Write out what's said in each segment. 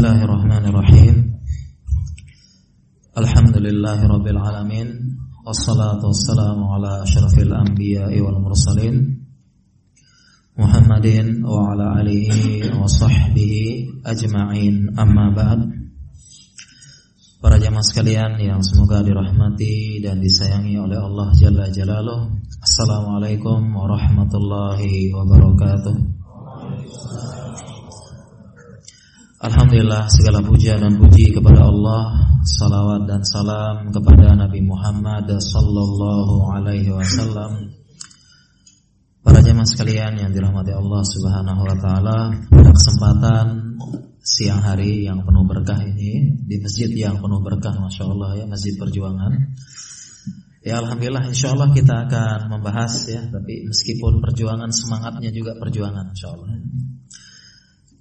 Bismillahirrahmanirrahim. Alhamdulillahirabbil alamin. Wassalatu wassalamu ala anbiya'i wal mursalin. Muhammadin wa ala alihi wa sahbihi ajma'in. Amma ba'd. Para jamaah sekalian yang semoga dirahmati dan disayangi oleh Allah Jalla Jalaluh. Assalamualaikum warahmatullahi wabarakatuh Alhamdulillah segala puja dan puji kepada Allah Salawat dan salam kepada Nabi Muhammad Sallallahu alaihi wasallam. Para jemaah sekalian yang dirahmati Allah subhanahu wa ta'ala Pada kesempatan siang hari yang penuh berkah ini Di masjid yang penuh berkah Masya Allah ya Masjid Perjuangan. Ya Alhamdulillah Insya Allah kita akan membahas ya Tapi meskipun perjuangan semangatnya juga perjuangan Insya Allah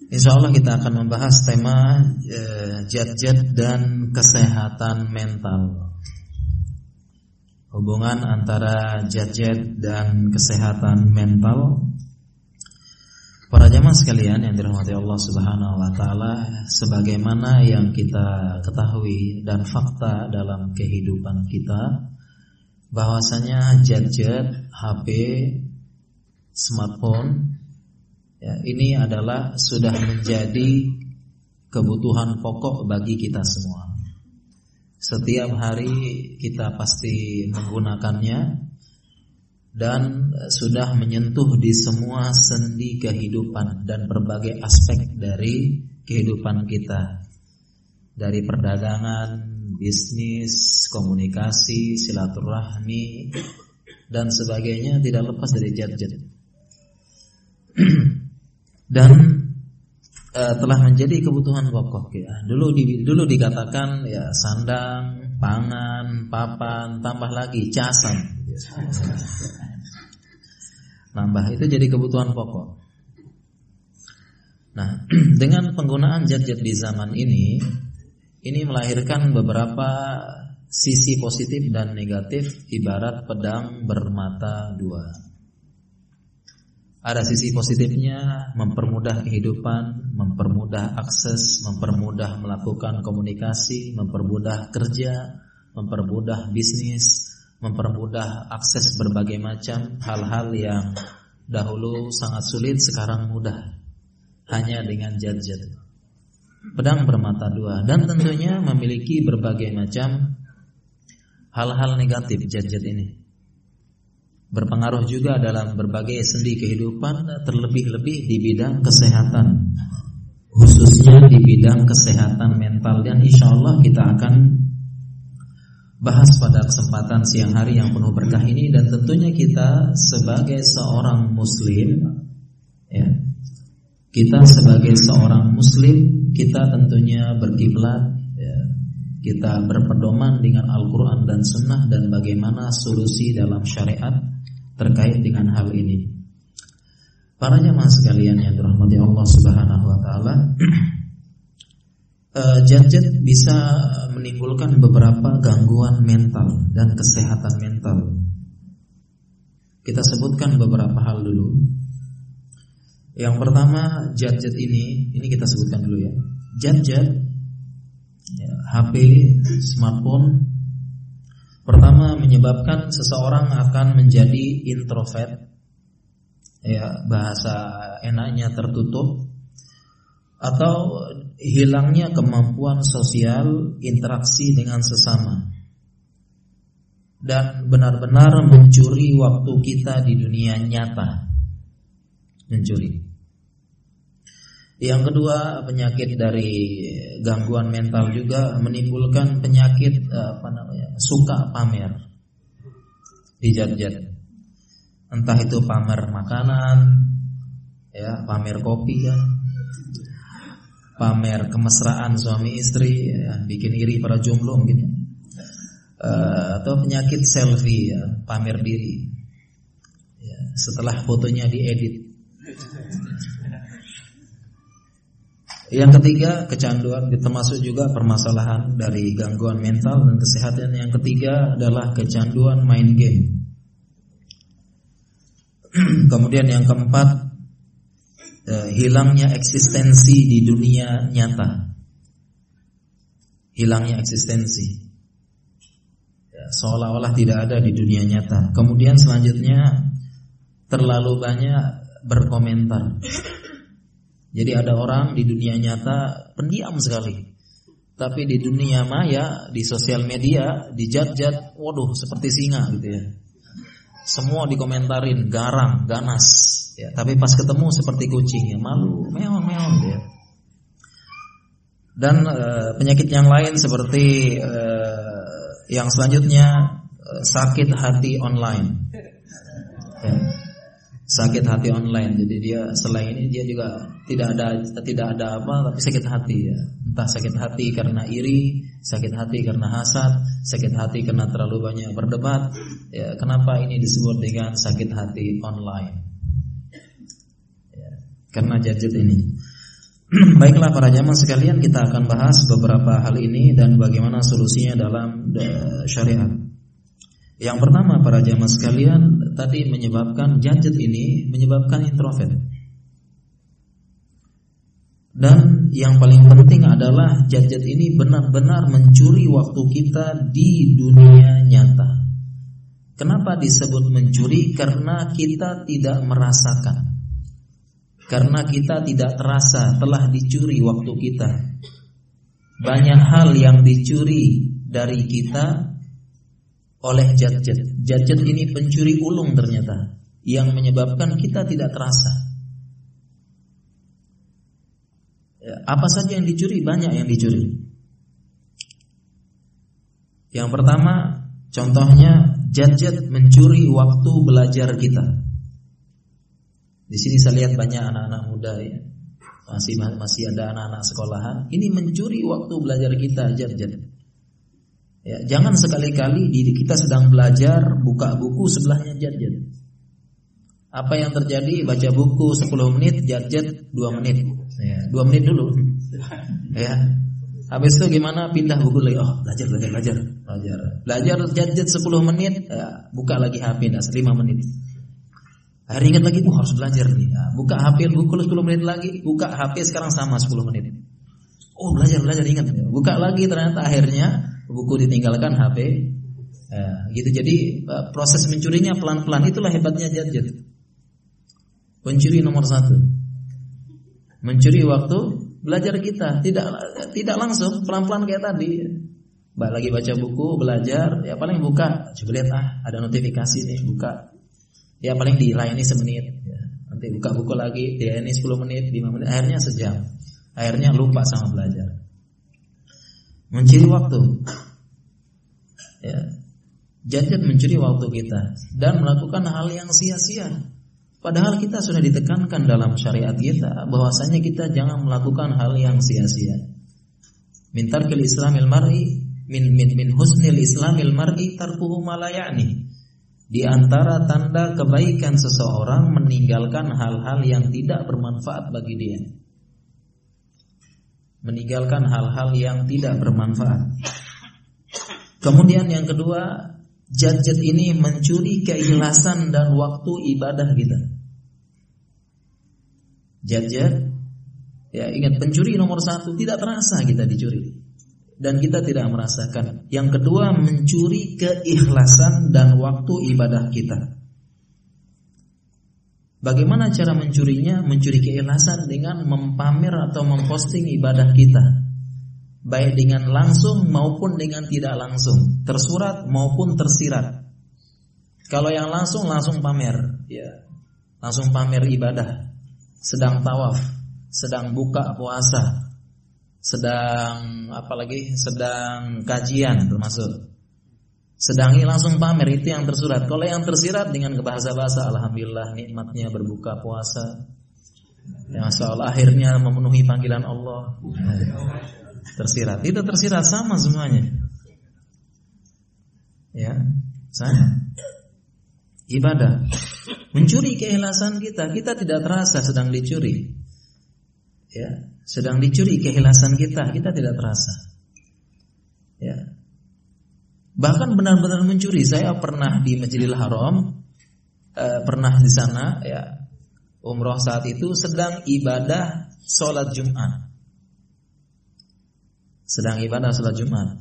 Insya Allah kita akan membahas tema jad-jad dan kesehatan mental. Hubungan antara jad-jad dan kesehatan mental. Para jamaah sekalian yang dirahmati Allah Subhanahu wa taala, sebagaimana yang kita ketahui dan fakta dalam kehidupan kita bahwasanya jad-jad HP smartphone Ya, ini adalah sudah menjadi kebutuhan pokok bagi kita semua. Setiap hari kita pasti menggunakannya dan sudah menyentuh di semua sendi kehidupan dan berbagai aspek dari kehidupan kita. Dari perdagangan, bisnis, komunikasi, silaturahmi dan sebagainya tidak lepas dari jad-jad. dan uh, telah menjadi kebutuhan pokok ya. Dulu di, dulu dikatakan ya sandang, pangan, papan, tambah lagi casan. Nambah itu jadi kebutuhan pokok. Nah, dengan penggunaan zat-zat di zaman ini ini melahirkan beberapa sisi positif dan negatif ibarat pedang bermata dua. Ada sisi positifnya mempermudah kehidupan, mempermudah akses, mempermudah melakukan komunikasi, mempermudah kerja, mempermudah bisnis, mempermudah akses berbagai macam hal-hal yang dahulu sangat sulit sekarang mudah. Hanya dengan jad-jad. Pedang bermata dua. Dan tentunya memiliki berbagai macam hal-hal negatif jad-jad ini berpengaruh juga dalam berbagai sendi kehidupan terlebih-lebih di bidang kesehatan. Khususnya di bidang kesehatan mental. Dan insya Allah kita akan bahas pada kesempatan siang hari yang penuh berkah ini. Dan tentunya kita sebagai seorang muslim ya kita sebagai seorang muslim kita tentunya berkiblat ya, kita berpedoman dengan Al-Quran dan Sunnah dan bagaimana solusi dalam syariat terkait dengan hal ini. Para jemaah sekalian yang dirahmati Allah Subhanahu wa taala, jad-jad eh, bisa menimbulkan beberapa gangguan mental dan kesehatan mental. Kita sebutkan beberapa hal dulu. Yang pertama, jad-jad ini, ini kita sebutkan dulu ya. Jad-jad ya, HP, smartphone Pertama menyebabkan seseorang akan menjadi introvert. Ya bahasa enaknya tertutup. Atau hilangnya kemampuan sosial interaksi dengan sesama. Dan benar-benar mencuri waktu kita di dunia nyata. Mencuri yang kedua, penyakit dari gangguan mental juga menimbulkan penyakit apa namanya? suka pamer. Dijat-jat. Entah itu pamer makanan, ya, pamer kopi ya. Pamer kemesraan suami istri, ya, bikin iri para jomblo mungkin. Uh, atau penyakit selfie ya, pamer diri. Ya, setelah fotonya diedit Yang ketiga, kecanduan termasuk juga permasalahan dari gangguan mental dan kesehatan. Yang ketiga adalah kecanduan main game. Kemudian yang keempat, eh, hilangnya eksistensi di dunia nyata. hilangnya eksistensi. Ya, seolah-olah tidak ada di dunia nyata. Kemudian selanjutnya terlalu banyak berkomentar. Jadi ada orang di dunia nyata pendiam sekali. Tapi di dunia maya, di sosial media, di jat-jat, waduh seperti singa gitu ya. Semua dikomentarin, garang, ganas. Ya, tapi pas ketemu seperti kucing ya, malu, meong, meong ya. Dan e, penyakit yang lain seperti e, yang selanjutnya e, sakit hati online. Ya sakit hati online. Jadi dia selain ini dia juga tidak ada tidak ada apa tapi sakit hati ya. Entah sakit hati karena iri, sakit hati karena hasad, sakit hati karena terlalu banyak berdebat. Ya, kenapa ini disebut dengan sakit hati online? Ya, karena gadget ini. Baiklah para jamaah sekalian kita akan bahas beberapa hal ini dan bagaimana solusinya dalam eh, syariat. Yang pertama para jamaah sekalian tadi menyebabkan gadget ini menyebabkan introvert. Dan yang paling penting adalah gadget ini benar-benar mencuri waktu kita di dunia nyata. Kenapa disebut mencuri? Karena kita tidak merasakan. Karena kita tidak terasa telah dicuri waktu kita. Banyak hal yang dicuri dari kita oleh jadjat. Jadjat ini pencuri ulung ternyata yang menyebabkan kita tidak terasa. Ya, apa saja yang dicuri? Banyak yang dicuri. Yang pertama, contohnya jadjat mencuri waktu belajar kita. Di sini saya lihat banyak anak-anak muda ya. Masih masih ada anak-anak sekolahan. Ini mencuri waktu belajar kita jadjat. Ya, jangan sekali-kali diri kita sedang belajar buka buku sebelahnya jadjat. Apa yang terjadi? Baca buku 10 menit, jadjat 2 menit. Ya, 2 menit dulu. Ya. Habis itu gimana? Pindah buku lagi. Oh, belajar, belajar, belajar, belajar. Belajar jadjat 10 menit, ya, buka lagi HP das 5 menit. Hari ingat lagi, oh harus belajar nih. Ya, buka HP buku 10 menit lagi, buka HP sekarang sama 10 menit. Oh, belajar, belajar ingat. Buka lagi ternyata akhirnya buku ditinggalkan HP. Ya, gitu jadi eh, proses mencurinya pelan-pelan itulah hebatnya jadjat. Pencuri nomor satu. Mencuri waktu belajar kita tidak tidak langsung pelan-pelan kayak tadi. Lagi baca buku belajar ya paling buka coba lihat ah ada notifikasi nih buka ya paling dilayani semenit ya. nanti buka buku lagi dilayani 10 menit 5 menit akhirnya sejam akhirnya lupa sama belajar mencuri waktu. Ya. Jajat mencuri waktu kita dan melakukan hal yang sia-sia. Padahal kita sudah ditekankan dalam syariat kita bahwasanya kita jangan melakukan hal yang sia-sia. Mintar ke Islamil mar'i min min min husnil Islamil mar'i tarkuhu malayani. Di antara tanda kebaikan seseorang meninggalkan hal-hal yang tidak bermanfaat bagi dia meninggalkan hal-hal yang tidak bermanfaat. Kemudian yang kedua, jadjat ini mencuri keikhlasan dan waktu ibadah kita. Jadjat, ya ingat pencuri nomor satu tidak terasa kita dicuri dan kita tidak merasakan. Yang kedua, mencuri keikhlasan dan waktu ibadah kita. Bagaimana cara mencurinya? Mencuri keikhlasan dengan mempamer atau memposting ibadah kita. Baik dengan langsung maupun dengan tidak langsung. Tersurat maupun tersirat. Kalau yang langsung langsung pamer, ya. Langsung pamer ibadah. Sedang tawaf, sedang buka puasa, sedang apalagi sedang kajian termasuk Sedangi langsung pamer itu yang tersurat. Kalau yang tersirat dengan bahasa-bahasa alhamdulillah nikmatnya berbuka puasa. Ya soal akhirnya memenuhi panggilan Allah. Tersirat. Itu tersirat sama semuanya. Ya, sama. Ibadah mencuri keikhlasan kita, kita tidak terasa sedang dicuri. Ya, sedang dicuri keikhlasan kita, kita tidak terasa. Bahkan benar-benar mencuri. Saya pernah di Masjidil Haram, eh, pernah di sana ya umroh saat itu sedang ibadah sholat Jumat. sedang ibadah sholat Jumat.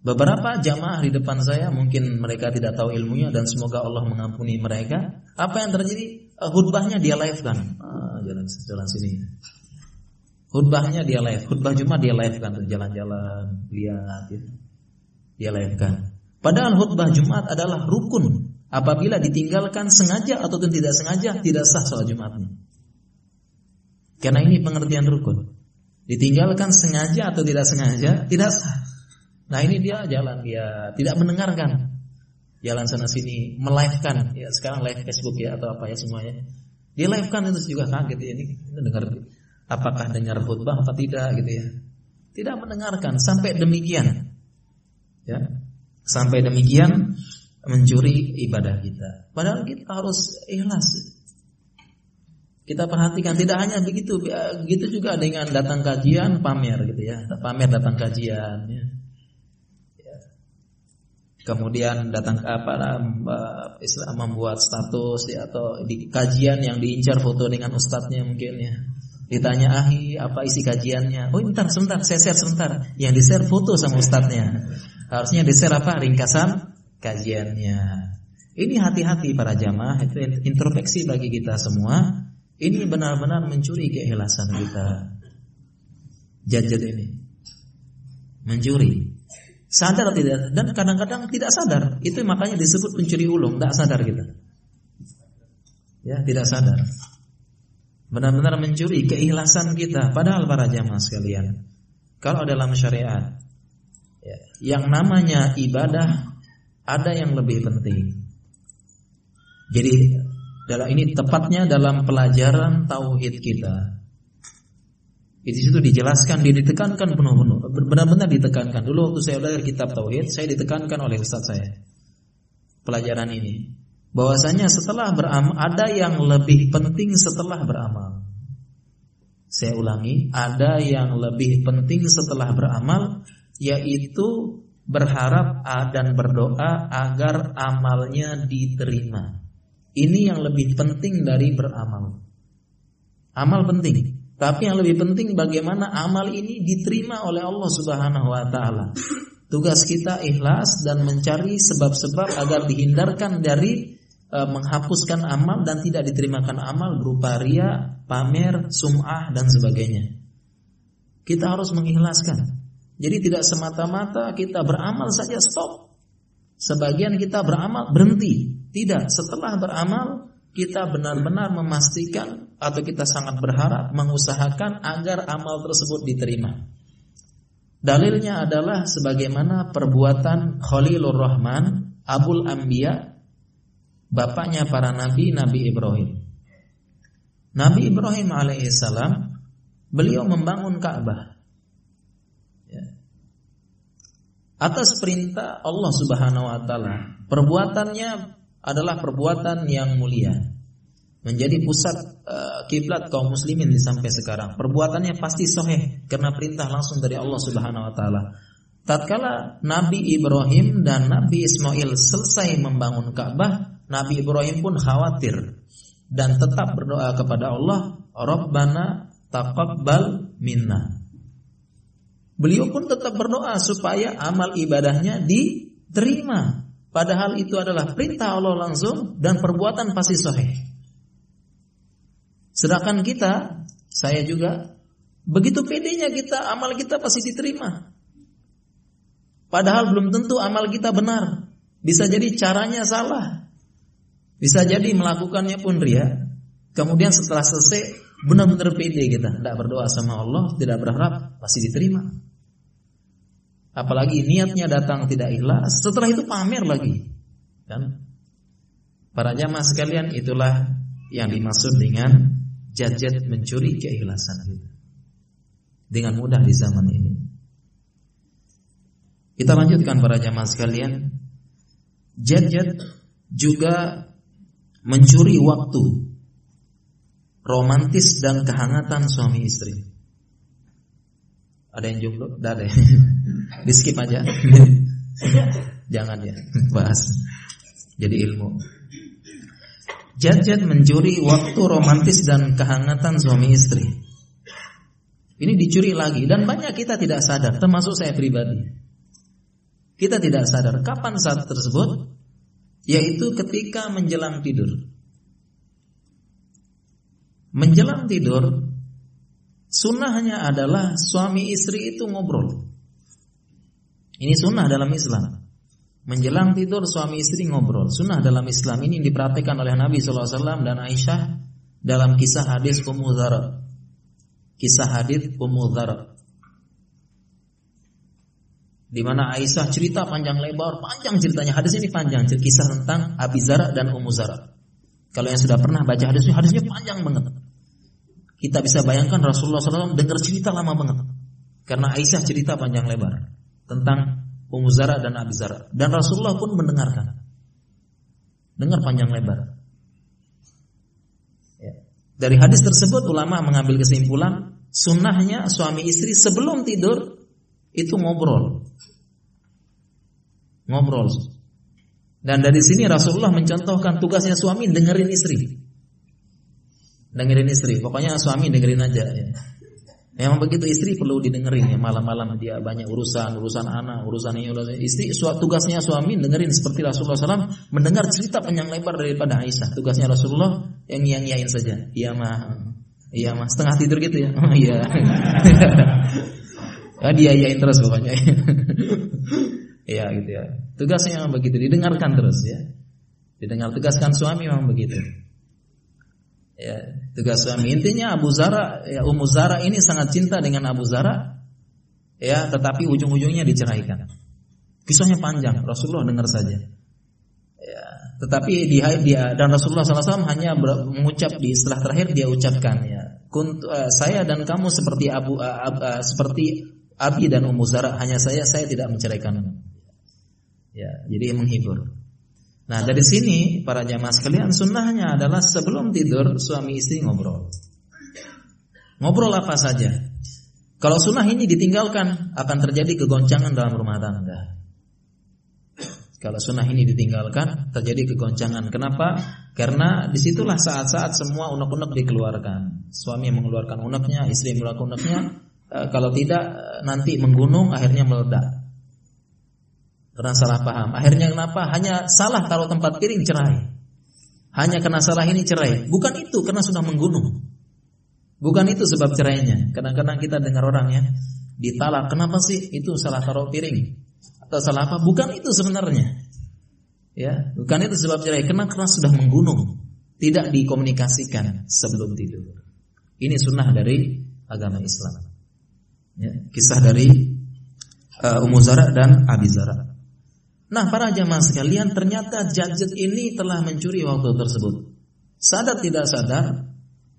Beberapa jamaah di depan saya mungkin mereka tidak tahu ilmunya dan semoga Allah mengampuni mereka. Apa yang terjadi? Uh, khutbahnya dia live kan. Ah, jalan jalan sini. Khutbahnya dia live, khutbah Jumat dia live kan jalan-jalan, lihat gitu. Dia live kan. Padahal khutbah Jumat adalah rukun. Apabila ditinggalkan sengaja ataupun tidak sengaja tidak sah sholat Jumatnya. Karena ini pengertian rukun. Ditinggalkan sengaja atau tidak sengaja tidak sah. Nah ini dia jalan dia tidak mendengarkan jalan sana sini melivekan ya sekarang live Facebook ya atau apa ya semuanya dia livekan itu juga kaget ya ini dengar apakah dengar khutbah atau tidak gitu ya tidak mendengarkan sampai demikian ya. Sampai demikian mencuri ibadah kita. Padahal kita harus ikhlas. Kita perhatikan tidak hanya begitu. Begitu juga dengan datang kajian pamer gitu ya. Pamer datang kajian ya. Kemudian datang apa Islam membuat status ya, atau di kajian yang diincar foto dengan ustadznya mungkin ya. Ditanya ahi apa isi kajiannya? Oh bentar sebentar saya share sebentar. Yang di share foto sama ustadznya harusnya di share apa ringkasan kajiannya ini hati-hati para jamaah itu introspeksi bagi kita semua ini benar-benar mencuri keikhlasan kita jajat ini mencuri Sadar atau tidak? Dan kadang-kadang tidak sadar. Itu makanya disebut pencuri ulung, tidak sadar kita. Ya, tidak sadar. Benar-benar mencuri keikhlasan kita. Padahal para jamaah sekalian, kalau dalam syariat, ya, yang namanya ibadah ada yang lebih penting. Jadi dalam ini tepatnya dalam pelajaran tauhid kita. Di situ dijelaskan, ditekankan penuh-penuh, benar-benar ditekankan. Dulu waktu saya belajar kitab tauhid, saya ditekankan oleh ustaz saya pelajaran ini. Bahwasanya setelah beramal ada yang lebih penting setelah beramal. Saya ulangi, ada yang lebih penting setelah beramal yaitu berharap dan berdoa agar amalnya diterima. Ini yang lebih penting dari beramal. Amal penting, tapi yang lebih penting bagaimana amal ini diterima oleh Allah Subhanahu wa taala. Tugas kita ikhlas dan mencari sebab-sebab agar dihindarkan dari e, menghapuskan amal dan tidak diterimakan amal berupa ria, pamer, sum'ah dan sebagainya. Kita harus mengikhlaskan. Jadi tidak semata-mata kita beramal saja stop. Sebagian kita beramal berhenti. Tidak, setelah beramal kita benar-benar memastikan atau kita sangat berharap mengusahakan agar amal tersebut diterima. Dalilnya adalah sebagaimana perbuatan Khalilur Rahman Abul Anbiya bapaknya para nabi Nabi Ibrahim. Nabi Ibrahim alaihissalam beliau membangun Ka'bah. Ya. Atas perintah Allah Subhanahu wa taala, perbuatannya adalah perbuatan yang mulia. Menjadi pusat uh, kiblat kaum muslimin sampai sekarang. Perbuatannya pasti sahih karena perintah langsung dari Allah Subhanahu wa taala. Tatkala Nabi Ibrahim dan Nabi Ismail selesai membangun Ka'bah, Nabi Ibrahim pun khawatir dan tetap berdoa kepada Allah, "Rabbana taqabbal minna." Beliau pun tetap berdoa supaya amal ibadahnya diterima. Padahal itu adalah perintah Allah langsung dan perbuatan pasti sahih. Sedangkan kita, saya juga begitu pedenya kita, amal kita pasti diterima. Padahal belum tentu amal kita benar. Bisa jadi caranya salah. Bisa jadi melakukannya pun ria. Kemudian setelah selesai benar-benar pede kita, tidak berdoa sama Allah, tidak berharap pasti diterima. Apalagi niatnya datang tidak ikhlas, setelah itu pamer lagi. Kan? Para jamaah sekalian itulah yang dimaksud dengan jajat mencuri keikhlasan kita. Dengan mudah di zaman ini. Kita lanjutkan para jamaah sekalian. Jajat juga mencuri waktu romantis dan kehangatan suami istri. Ada yang jomblo? Tidak ada. Di skip aja. Jangan ya bahas. Jadi ilmu. Jajat mencuri waktu romantis dan kehangatan suami istri. Ini dicuri lagi dan banyak kita tidak sadar, termasuk saya pribadi. Kita tidak sadar kapan saat tersebut, yaitu ketika menjelang tidur. Menjelang tidur, sunnahnya adalah suami istri itu ngobrol. Ini sunnah dalam Islam. Menjelang tidur suami istri ngobrol. Sunnah dalam Islam ini diperhatikan oleh Nabi SAW dan Aisyah dalam kisah hadis Ummu Kisah hadis Ummu di mana Aisyah cerita panjang lebar, panjang ceritanya. Hadis ini panjang, kisah tentang Abi Zara dan Ummu Zara. Kalau yang sudah pernah baca hadisnya, hadisnya panjang banget. Kita bisa bayangkan Rasulullah SAW dengar cerita lama banget. Karena Aisyah cerita panjang lebar tentang Ummu Zara dan Abi Zara. Dan Rasulullah pun mendengarkan. Dengar panjang lebar. Ya. Dari hadis tersebut ulama mengambil kesimpulan sunnahnya suami istri sebelum tidur itu ngobrol. Ngobrol. Dan dari sini Rasulullah mencontohkan tugasnya suami dengerin istri. Dengerin istri. Pokoknya suami dengerin aja ya. Memang begitu istri perlu didengerin ya malam-malam dia banyak urusan, urusan anak, urusan ini, urusan istri. Tugasnya suami dengerin seperti Rasulullah SAW mendengar cerita panjang lebar daripada Aisyah. Tugasnya Rasulullah yang yang yain saja. Iya mah, iya mah setengah tidur gitu ya. Oh iya. ya, dia yain terus pokoknya. Iya gitu ya. Tugasnya memang begitu didengarkan terus ya. Didengar tugaskan suami memang begitu. Ya, tugas suami intinya Abu Zara ya Ummu Zara ini sangat cinta dengan Abu Zara ya tetapi ujung-ujungnya diceraikan. Kisahnya panjang, Rasulullah dengar saja. Ya, tetapi dia, dia dan Rasulullah SAW hanya mengucap di setelah terakhir dia ucapkan ya, Kunt, uh, saya dan kamu seperti Abu uh, uh, seperti Abi dan Ummu Zara hanya saya saya tidak menceraikan. Ya, jadi menghibur. Nah dari sini para jamaah sekalian sunnahnya adalah sebelum tidur suami istri ngobrol. Ngobrol apa saja. Kalau sunnah ini ditinggalkan akan terjadi kegoncangan dalam rumah tangga. Kalau sunnah ini ditinggalkan terjadi kegoncangan. Kenapa? Karena di situlah saat-saat semua unek-unek dikeluarkan. Suami mengeluarkan uneknya, istri mengeluarkan uneknya. Eh, kalau tidak nanti menggunung akhirnya meledak. Karena salah paham. Akhirnya kenapa? Hanya salah taruh tempat piring cerai. Hanya karena salah ini cerai. Bukan itu karena sudah menggunung. Bukan itu sebab cerainya. Kadang-kadang kita dengar orang ya ditalak. Kenapa sih itu salah taruh piring? Atau salah apa? Bukan itu sebenarnya. Ya, bukan itu sebab cerai. Karena karena sudah menggunung. Tidak dikomunikasikan sebelum tidur. Ini sunnah dari agama Islam. Ya, kisah dari uh, Ummu Zara dan Abi Zara. Nah para jamaah sekalian ternyata gadget ini telah mencuri waktu tersebut. Sadar tidak sadar,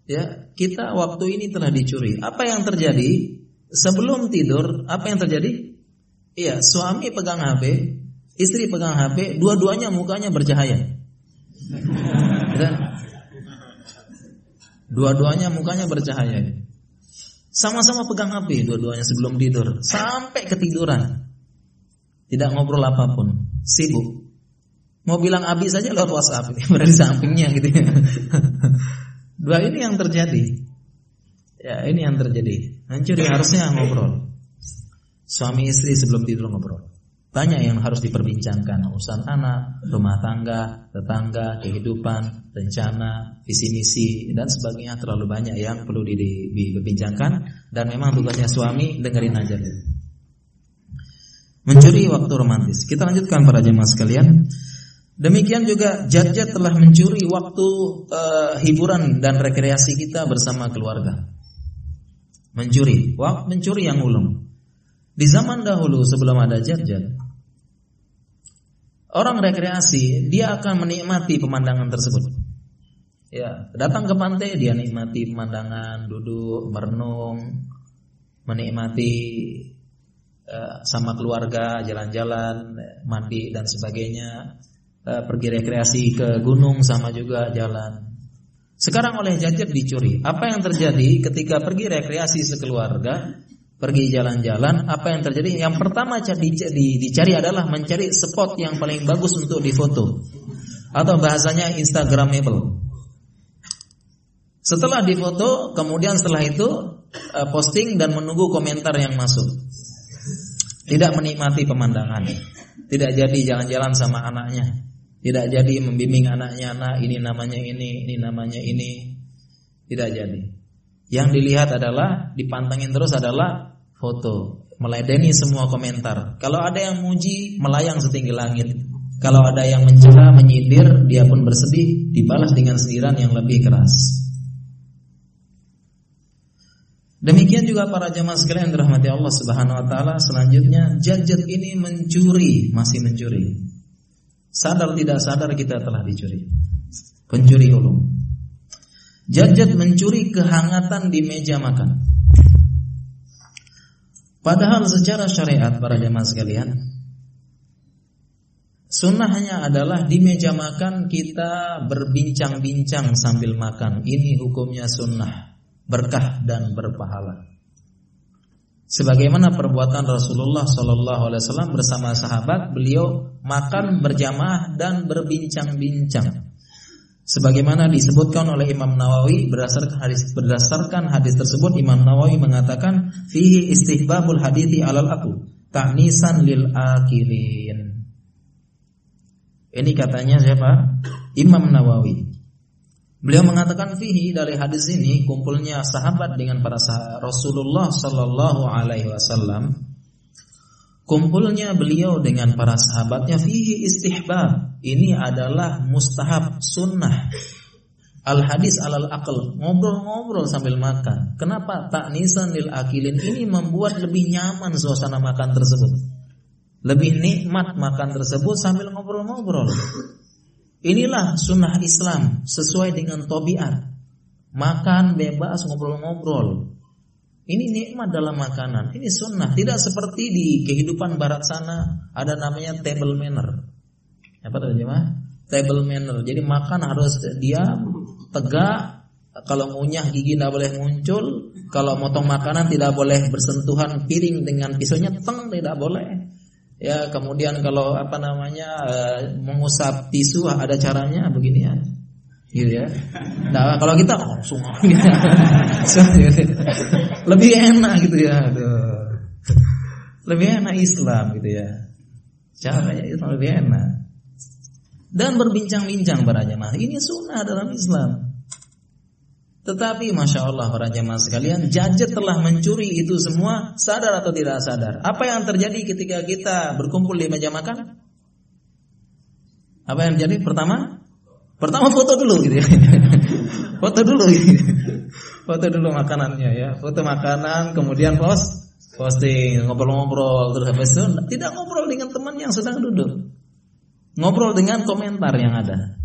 ya kita waktu ini telah dicuri. Apa yang terjadi sebelum tidur? Apa yang terjadi? Iya, suami pegang HP, istri pegang HP, dua-duanya mukanya bercahaya. Ya. Dua-duanya mukanya bercahaya. Sama-sama pegang HP dua-duanya sebelum tidur sampai ketiduran. Tidak ngobrol apa pun, sibuk. Mau bilang abi saja lewat WhatsApp, berada di sampingnya gitu ya. Dua ini yang terjadi. Ya, ini yang terjadi. Mencuri harusnya ngobrol. Suami istri sebelum tidur ngobrol. Banyak yang harus diperbincangkan urusan anak, rumah tangga, tetangga, kehidupan, rencana, visi misi dan sebagainya terlalu banyak yang perlu diperbincangkan dan memang tugasnya suami dengerin aja mencuri waktu romantis. Kita lanjutkan para jemaah sekalian. Demikian juga jajat telah mencuri waktu uh, hiburan dan rekreasi kita bersama keluarga. Mencuri, waktu mencuri yang ulung. Di zaman dahulu sebelum ada jajat, orang rekreasi dia akan menikmati pemandangan tersebut. Ya, datang ke pantai dia nikmati pemandangan, duduk, merenung, menikmati sama keluarga jalan-jalan mandi dan sebagainya. Eh, pergi rekreasi ke gunung sama juga jalan. Sekarang oleh jajet dicuri. Apa yang terjadi ketika pergi rekreasi sekeluarga pergi jalan-jalan apa yang terjadi? Yang pertama dicari adalah mencari spot yang paling bagus untuk difoto. Atau bahasanya instagramable. Setelah difoto kemudian setelah itu uh, posting dan menunggu komentar yang masuk. Tidak menikmati pemandangan. Tidak jadi jalan-jalan sama anaknya. Tidak jadi membimbing anaknya, nah ini namanya ini, ini namanya ini. Tidak jadi. Yang dilihat adalah dipantengin terus adalah foto, meledeni semua komentar. Kalau ada yang muji, melayang setinggi langit. Kalau ada yang mencela, menyindir, dia pun bersedih, dibalas dengan sindiran yang lebih keras. Demikian juga para jemaah sekalian dirahmati Allah Subhanahu wa taala, selanjutnya gadget ini mencuri, masih mencuri. Sadar tidak sadar kita telah dicuri. Pencuri ulung. Gadget mencuri kehangatan di meja makan. Padahal secara syariat para jemaah sekalian, Sunnahnya adalah di meja makan kita berbincang-bincang sambil makan. Ini hukumnya sunnah, berkah dan berpahala. Sebagaimana perbuatan Rasulullah Shallallahu Alaihi Wasallam bersama sahabat, beliau makan berjamaah dan berbincang-bincang. Sebagaimana disebutkan oleh Imam Nawawi berdasarkan hadis berdasarkan hadis tersebut Imam Nawawi mengatakan fihi istihbabul hadithi alal aku ta'nisan lil akilin ini katanya siapa? Imam Nawawi. Beliau mengatakan fihi dari hadis ini kumpulnya sahabat dengan para sahabat Rasulullah sallallahu alaihi wasallam. Kumpulnya beliau dengan para sahabatnya fihi istihbab. Ini adalah mustahab sunnah. Al hadis alal akal ngobrol-ngobrol sambil makan. Kenapa tak nisan lil akilin ini membuat lebih nyaman suasana makan tersebut. Lebih nikmat makan tersebut sambil ngobrol-ngobrol. Inilah sunnah Islam sesuai dengan tobiat. Makan bebas ngobrol-ngobrol. Ini nikmat dalam makanan. Ini sunnah. Tidak seperti di kehidupan barat sana ada namanya table manner. Apa tadi mah? Table manner. Jadi makan harus dia tegak. Kalau ngunyah gigi tidak boleh muncul. Kalau motong makanan tidak boleh bersentuhan piring dengan pisaunya teng tidak boleh ya kemudian kalau apa namanya uh, mengusap tisu ada caranya begini ya? Gitu ya. Nah kalau kita langsung. Gitu. lebih enak gitu ya lebih enak Islam gitu ya. Caranya itu lebih enak. Dan berbincang-bincang para jemaah ini sunnah dalam Islam tetapi Masya Allah para jemaah sekalian Jajat telah mencuri itu semua Sadar atau tidak sadar. Apa yang terjadi ketika kita berkumpul di meja makan? Apa yang terjadi? Pertama? Pertama foto dulu gitu. Ya Foto dulu gitu. Foto dulu makanannya ya. Foto makanan kemudian post Posting ngobrol-ngobrol Terus habis itu tidak ngobrol dengan teman yang sedang duduk. Ngobrol dengan komentar yang ada.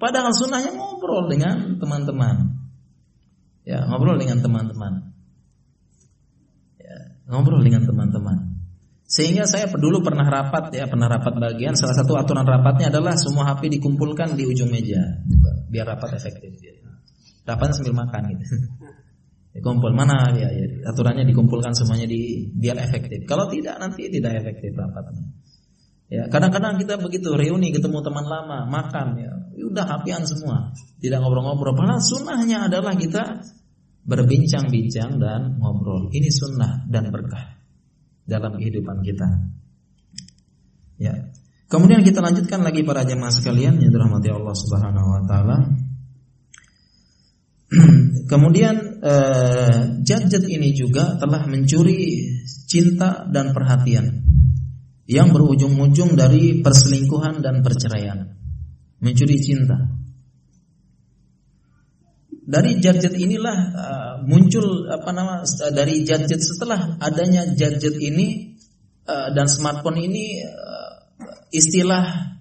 Padahal sunnahnya ngobrol dengan teman-teman Ya, ngobrol dengan teman-teman. Ya, ngobrol dengan teman-teman. Sehingga saya dulu pernah rapat ya, pernah rapat bagian salah satu aturan rapatnya adalah semua HP dikumpulkan di ujung meja biar rapat efektif. Ya. Rapat sambil makan gitu. Dikumpul mana ya, ya aturannya dikumpulkan semuanya di biar efektif. Kalau tidak nanti tidak efektif rapatnya. Ya, kadang-kadang kita begitu reuni ketemu teman lama, makan ya, udah hapian semua, tidak ngobrol-ngobrol. Padahal sunnahnya adalah kita berbincang-bincang dan ngobrol. Ini sunnah dan berkah dalam kehidupan kita. Ya. Kemudian kita lanjutkan lagi para jemaah sekalian yang dirahmati Allah Subhanahu wa taala. Kemudian eh, jadjat ini juga telah mencuri cinta dan perhatian yang berujung-ujung dari perselingkuhan dan perceraian. Mencuri cinta. Dari gadget inilah uh, muncul apa nama dari gadget setelah adanya gadget ini uh, dan smartphone ini uh, istilah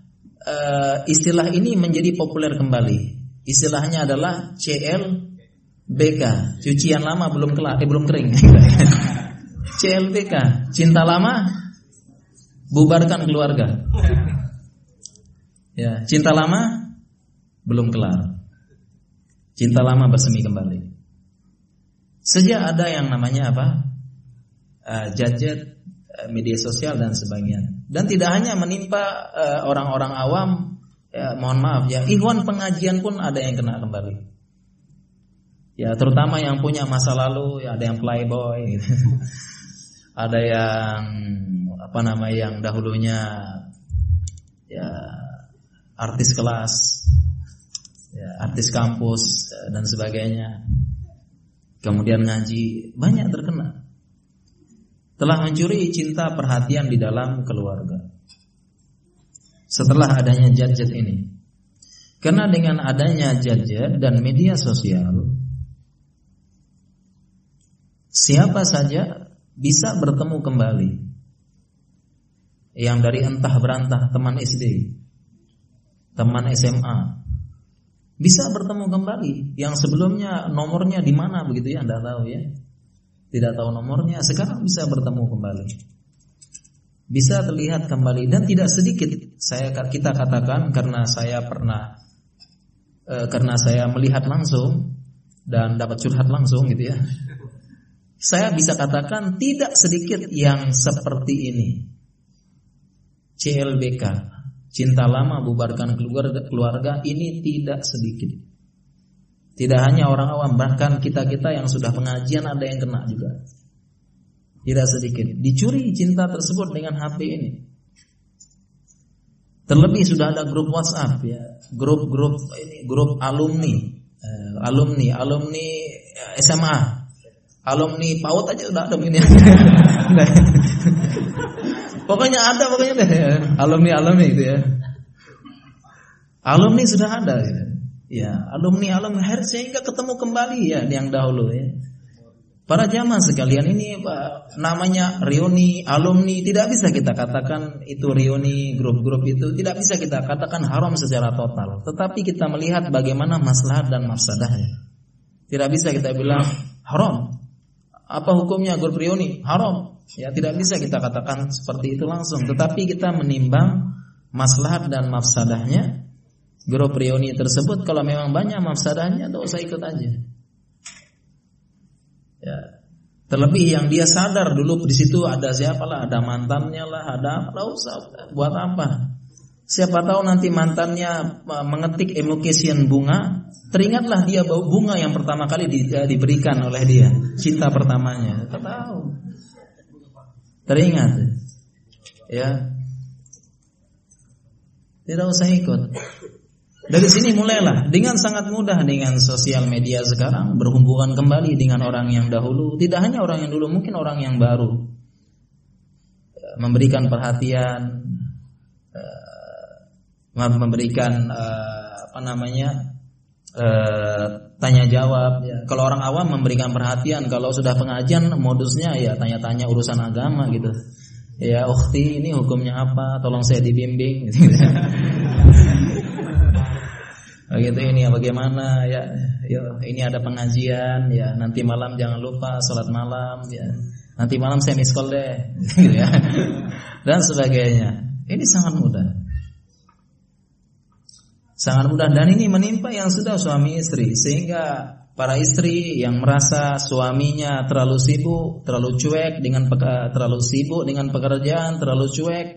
istilah ini menjadi populer kembali. Istilahnya adalah CLBK, cucian lama belum kelar, eh, belum kering. CLBK, cinta lama bubarkan keluarga. Ya, cinta lama belum kelar. Cinta lama bersemi kembali. Sejak ada yang namanya apa? Uh, gadget, uh, media sosial dan sebagainya. Dan tidak hanya menimpa uh, orang-orang awam, ya, mohon maaf ya, ikhwan pengajian pun ada yang kena kembali. Ya, terutama yang punya masa lalu, ya ada yang playboy, gitu. ada yang apa namanya yang dahulunya ya artis kelas, ya, artis kampus ya, dan sebagainya. Kemudian ngaji banyak terkena. Telah mencuri cinta perhatian di dalam keluarga. Setelah adanya jadjat ini. Karena dengan adanya jadjat dan media sosial Siapa saja bisa bertemu kembali Yang dari entah berantah teman SD Teman SMA Bisa bertemu kembali. Yang sebelumnya nomornya di mana begitu ya Anda tahu ya. Tidak tahu nomornya Sekarang bisa bertemu kembali. Bisa terlihat kembali. Dan tidak sedikit. Saya Kita katakan karena saya pernah e, Karena saya melihat langsung Dan dapat curhat langsung gitu ya. Saya bisa katakan tidak sedikit yang seperti ini. CLBK, cinta lama bubarkan keluarga, keluarga ini tidak sedikit. Tidak hanya orang awam, bahkan kita-kita yang sudah pengajian ada yang kena juga. Tidak sedikit. Dicuri cinta tersebut dengan HP ini. Terlebih sudah ada grup WhatsApp ya, grup-grup ini grup alumni, eh, alumni, alumni eh, SMA, alumni PAUD aja udah ada begini. pokoknya ada pokoknya deh ya. alumni alumni itu ya. Alumni sudah ada gitu. Ya, alumni alumni harus sehingga ketemu kembali ya yang dahulu ya. Para jamaah sekalian ini namanya reuni alumni tidak bisa kita katakan itu reuni grup-grup itu tidak bisa kita katakan haram secara total. Tetapi kita melihat bagaimana maslahat dan mafsadahnya. Tidak bisa kita bilang haram. Apa hukumnya grup reuni? Haram. Ya tidak bisa kita katakan seperti itu langsung. Tetapi kita menimbang maslahat dan mafsadahnya grup reuni tersebut. Kalau memang banyak mafsadahnya, tidak usah ikut aja. Ya. Terlebih yang dia sadar dulu di situ ada siapa lah, ada mantannya lah, ada apa, usah buat apa? Siapa tahu nanti mantannya e, mengetik emotion bunga, teringatlah dia bau bunga yang pertama kali di, uh, diberikan oleh dia, cinta pertamanya. Tahu. Teringat. Ya. Tidak usah ikut. Dari sini mulailah dengan sangat mudah dengan sosial media sekarang berhubungan kembali dengan orang yang dahulu, tidak hanya orang yang dulu, mungkin orang yang baru. Memberikan perhatian, memberikan uh, apa namanya uh, tanya jawab. Ya. Kalau orang awam memberikan perhatian, kalau sudah pengajian modusnya ya tanya-tanya urusan agama gitu. Ya, ukhti ini hukumnya apa? Tolong saya dibimbing. Begitu ini ya bagaimana ya, ya ini ada pengajian ya nanti malam jangan lupa sholat malam ya nanti malam saya miskol deh ya dan sebagainya ini sangat mudah Sangat mudah. Dan ini menimpa yang sudah suami istri. Sehingga para istri yang merasa suaminya terlalu sibuk, terlalu cuek dengan terlalu sibuk dengan pekerjaan, terlalu cuek,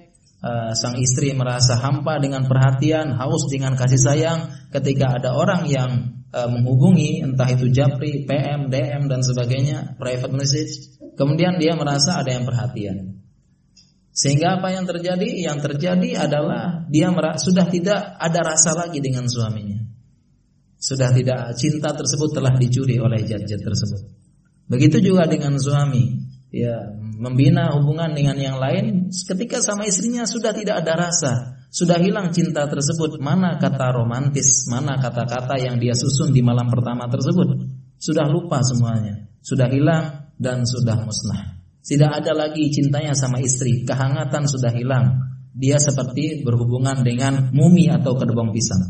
uh, sang istri merasa hampa dengan perhatian, haus dengan kasih sayang. Ketika ada orang yang uh, menghubungi entah itu japri, PM, DM dan sebagainya, private message, kemudian dia merasa ada yang perhatian. Sehingga apa yang terjadi? Yang terjadi adalah dia sudah tidak ada rasa lagi dengan suaminya. Sudah tidak cinta tersebut telah dicuri oleh jad-jad tersebut. Begitu juga dengan suami. Ya, membina hubungan dengan yang lain ketika sama istrinya sudah tidak ada rasa, sudah hilang cinta tersebut. Mana kata romantis, mana kata-kata yang dia susun di malam pertama tersebut? Sudah lupa semuanya, sudah hilang dan sudah musnah. Tidak ada lagi cintanya sama istri, kehangatan sudah hilang. Dia seperti berhubungan dengan mumi atau kedebong pisang.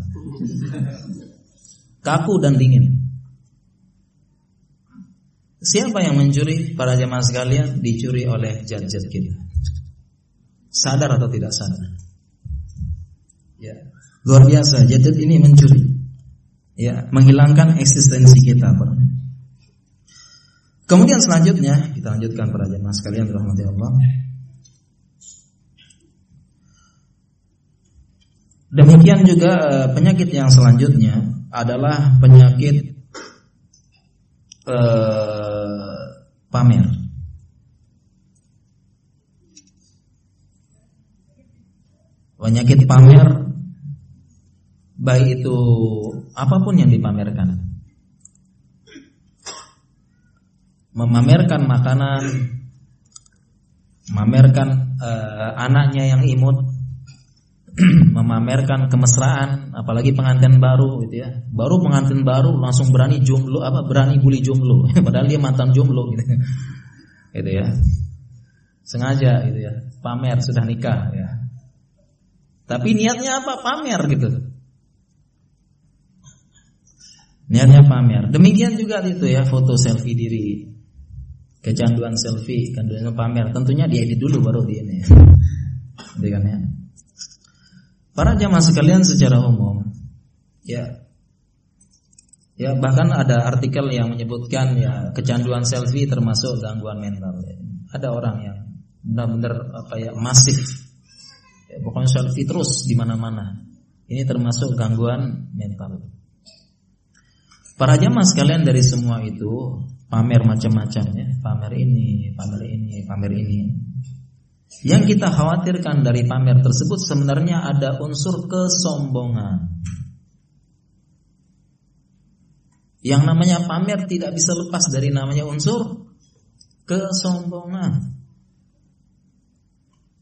Kaku dan dingin. Siapa yang mencuri para jemaah sekalian dicuri oleh jad-jad kita. Sadar atau tidak sadar? Ya. Luar biasa jad-jad ini mencuri. Ya, menghilangkan eksistensi kita. Kemudian selanjutnya kita lanjutkan para jemaah sekalian rahmati Allah. Demikian juga eh, penyakit yang selanjutnya adalah penyakit eh, pamer. Penyakit pamer baik itu apa pun yang dipamerkan. Memamerkan makanan, memamerkan uh, anaknya yang imut, memamerkan kemesraan, apalagi pengantin baru gitu ya. Baru pengantin baru langsung berani jomblo apa berani bully jomblo, padahal dia mantan jomblo gitu. gitu ya. Sengaja gitu ya, pamer sudah nikah ya. Tapi niatnya apa? Pamer gitu. Niatnya pamer. Demikian juga itu ya foto selfie diri. Kecanduan selfie, kecanduan pamer. Tentunya diedit dulu baru di ini. Gitu kan ya. Para jamaah sekalian secara umum, ya, ya bahkan ada artikel yang menyebutkan ya kecanduan selfie termasuk gangguan mental. Ya. Ada orang yang benar-benar apa ya masif, ya, pokoknya selfie terus di mana-mana. Ini termasuk gangguan mental. Para jamaah sekalian dari semua itu pamer macam-macam ya, pamer ini, pamer ini, pamer ini. Yang kita khawatirkan dari pamer tersebut sebenarnya ada unsur kesombongan. Yang namanya pamer tidak bisa lepas dari namanya unsur kesombongan.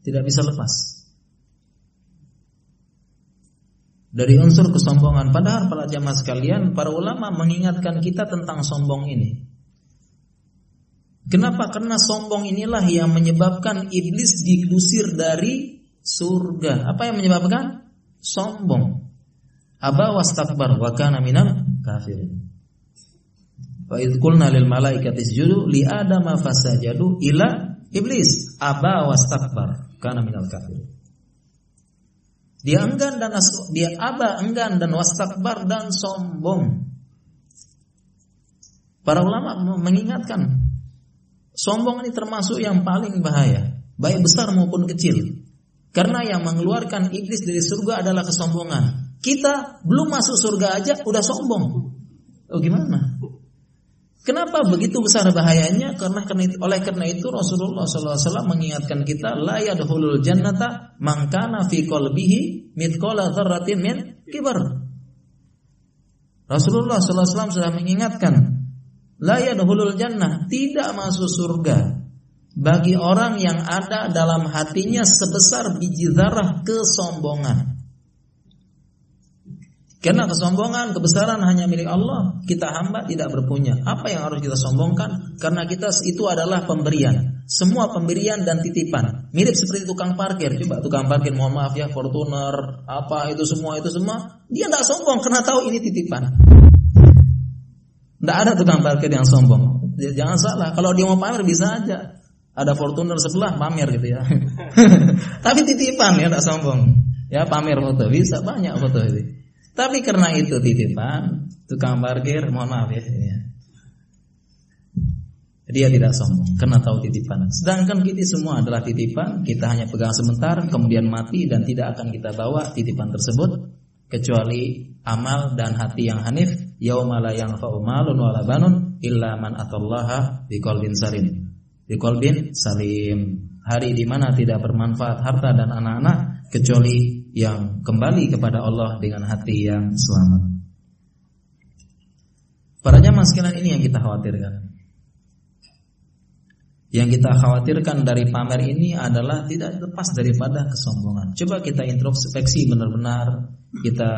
Tidak bisa lepas. dari unsur kesombongan. Padahal para jamaah sekalian, para ulama mengingatkan kita tentang sombong ini. Kenapa? Karena sombong inilah yang menyebabkan iblis digusir dari surga. Apa yang menyebabkan? Sombong. Aba wastakbar wa kana minal kafirin. Wa idh qulna lil malaikati isjudu li adama fasajadu ila iblis aba wastakbar kana minal kafirin. Dia enggan dan dia aba enggan dan wastakbar dan sombong. Para ulama mengingatkan sombong ini termasuk yang paling bahaya, baik besar maupun kecil. Karena yang mengeluarkan iblis dari surga adalah kesombongan. Kita belum masuk surga aja udah sombong. Oh gimana? Kenapa begitu besar bahayanya? Karena oleh karena itu Rasulullah SAW mengingatkan kita la yadkhulul jannata man kana fi qalbihi mithqala dzarratin min kibar. Rasulullah SAW sudah mengingatkan la jannah tidak masuk surga bagi orang yang ada dalam hatinya sebesar biji zarah kesombongan. Karena kesombongan, kebesaran hanya milik Allah. Kita hamba tidak berpunya. Apa yang harus kita sombongkan? Karena kita itu adalah pemberian. Semua pemberian dan titipan. Mirip seperti tukang parkir. Coba tukang parkir, mohon maaf ya, Fortuner, apa itu semua itu semua. Dia tidak sombong karena tahu ini titipan. Tidak ada tukang parkir yang sombong. Jangan salah. Kalau dia mau pamer bisa aja. Ada Fortuner sebelah pamer gitu ya. Tapi titipan ya tidak sombong. Ya pamer foto bisa banyak foto itu. Tapi karena itu titipan, tukang parkir, mohon maaf ya. ya. Dia tidak sombong karena tahu titipan. Sedangkan kita semua adalah titipan, kita hanya pegang sebentar, kemudian mati dan tidak akan kita bawa titipan tersebut kecuali amal dan hati yang hanif yaumala yang fa'umalun wala banun illa man atallaha biqalbin salim. Biqalbin salim. Hari di mana tidak bermanfaat harta dan anak-anak kecuali yang kembali kepada Allah dengan hati yang selamat. Para jamaah sekalian ini yang kita khawatirkan. Yang kita khawatirkan dari pamer ini adalah tidak lepas daripada kesombongan. Coba kita introspeksi benar-benar, kita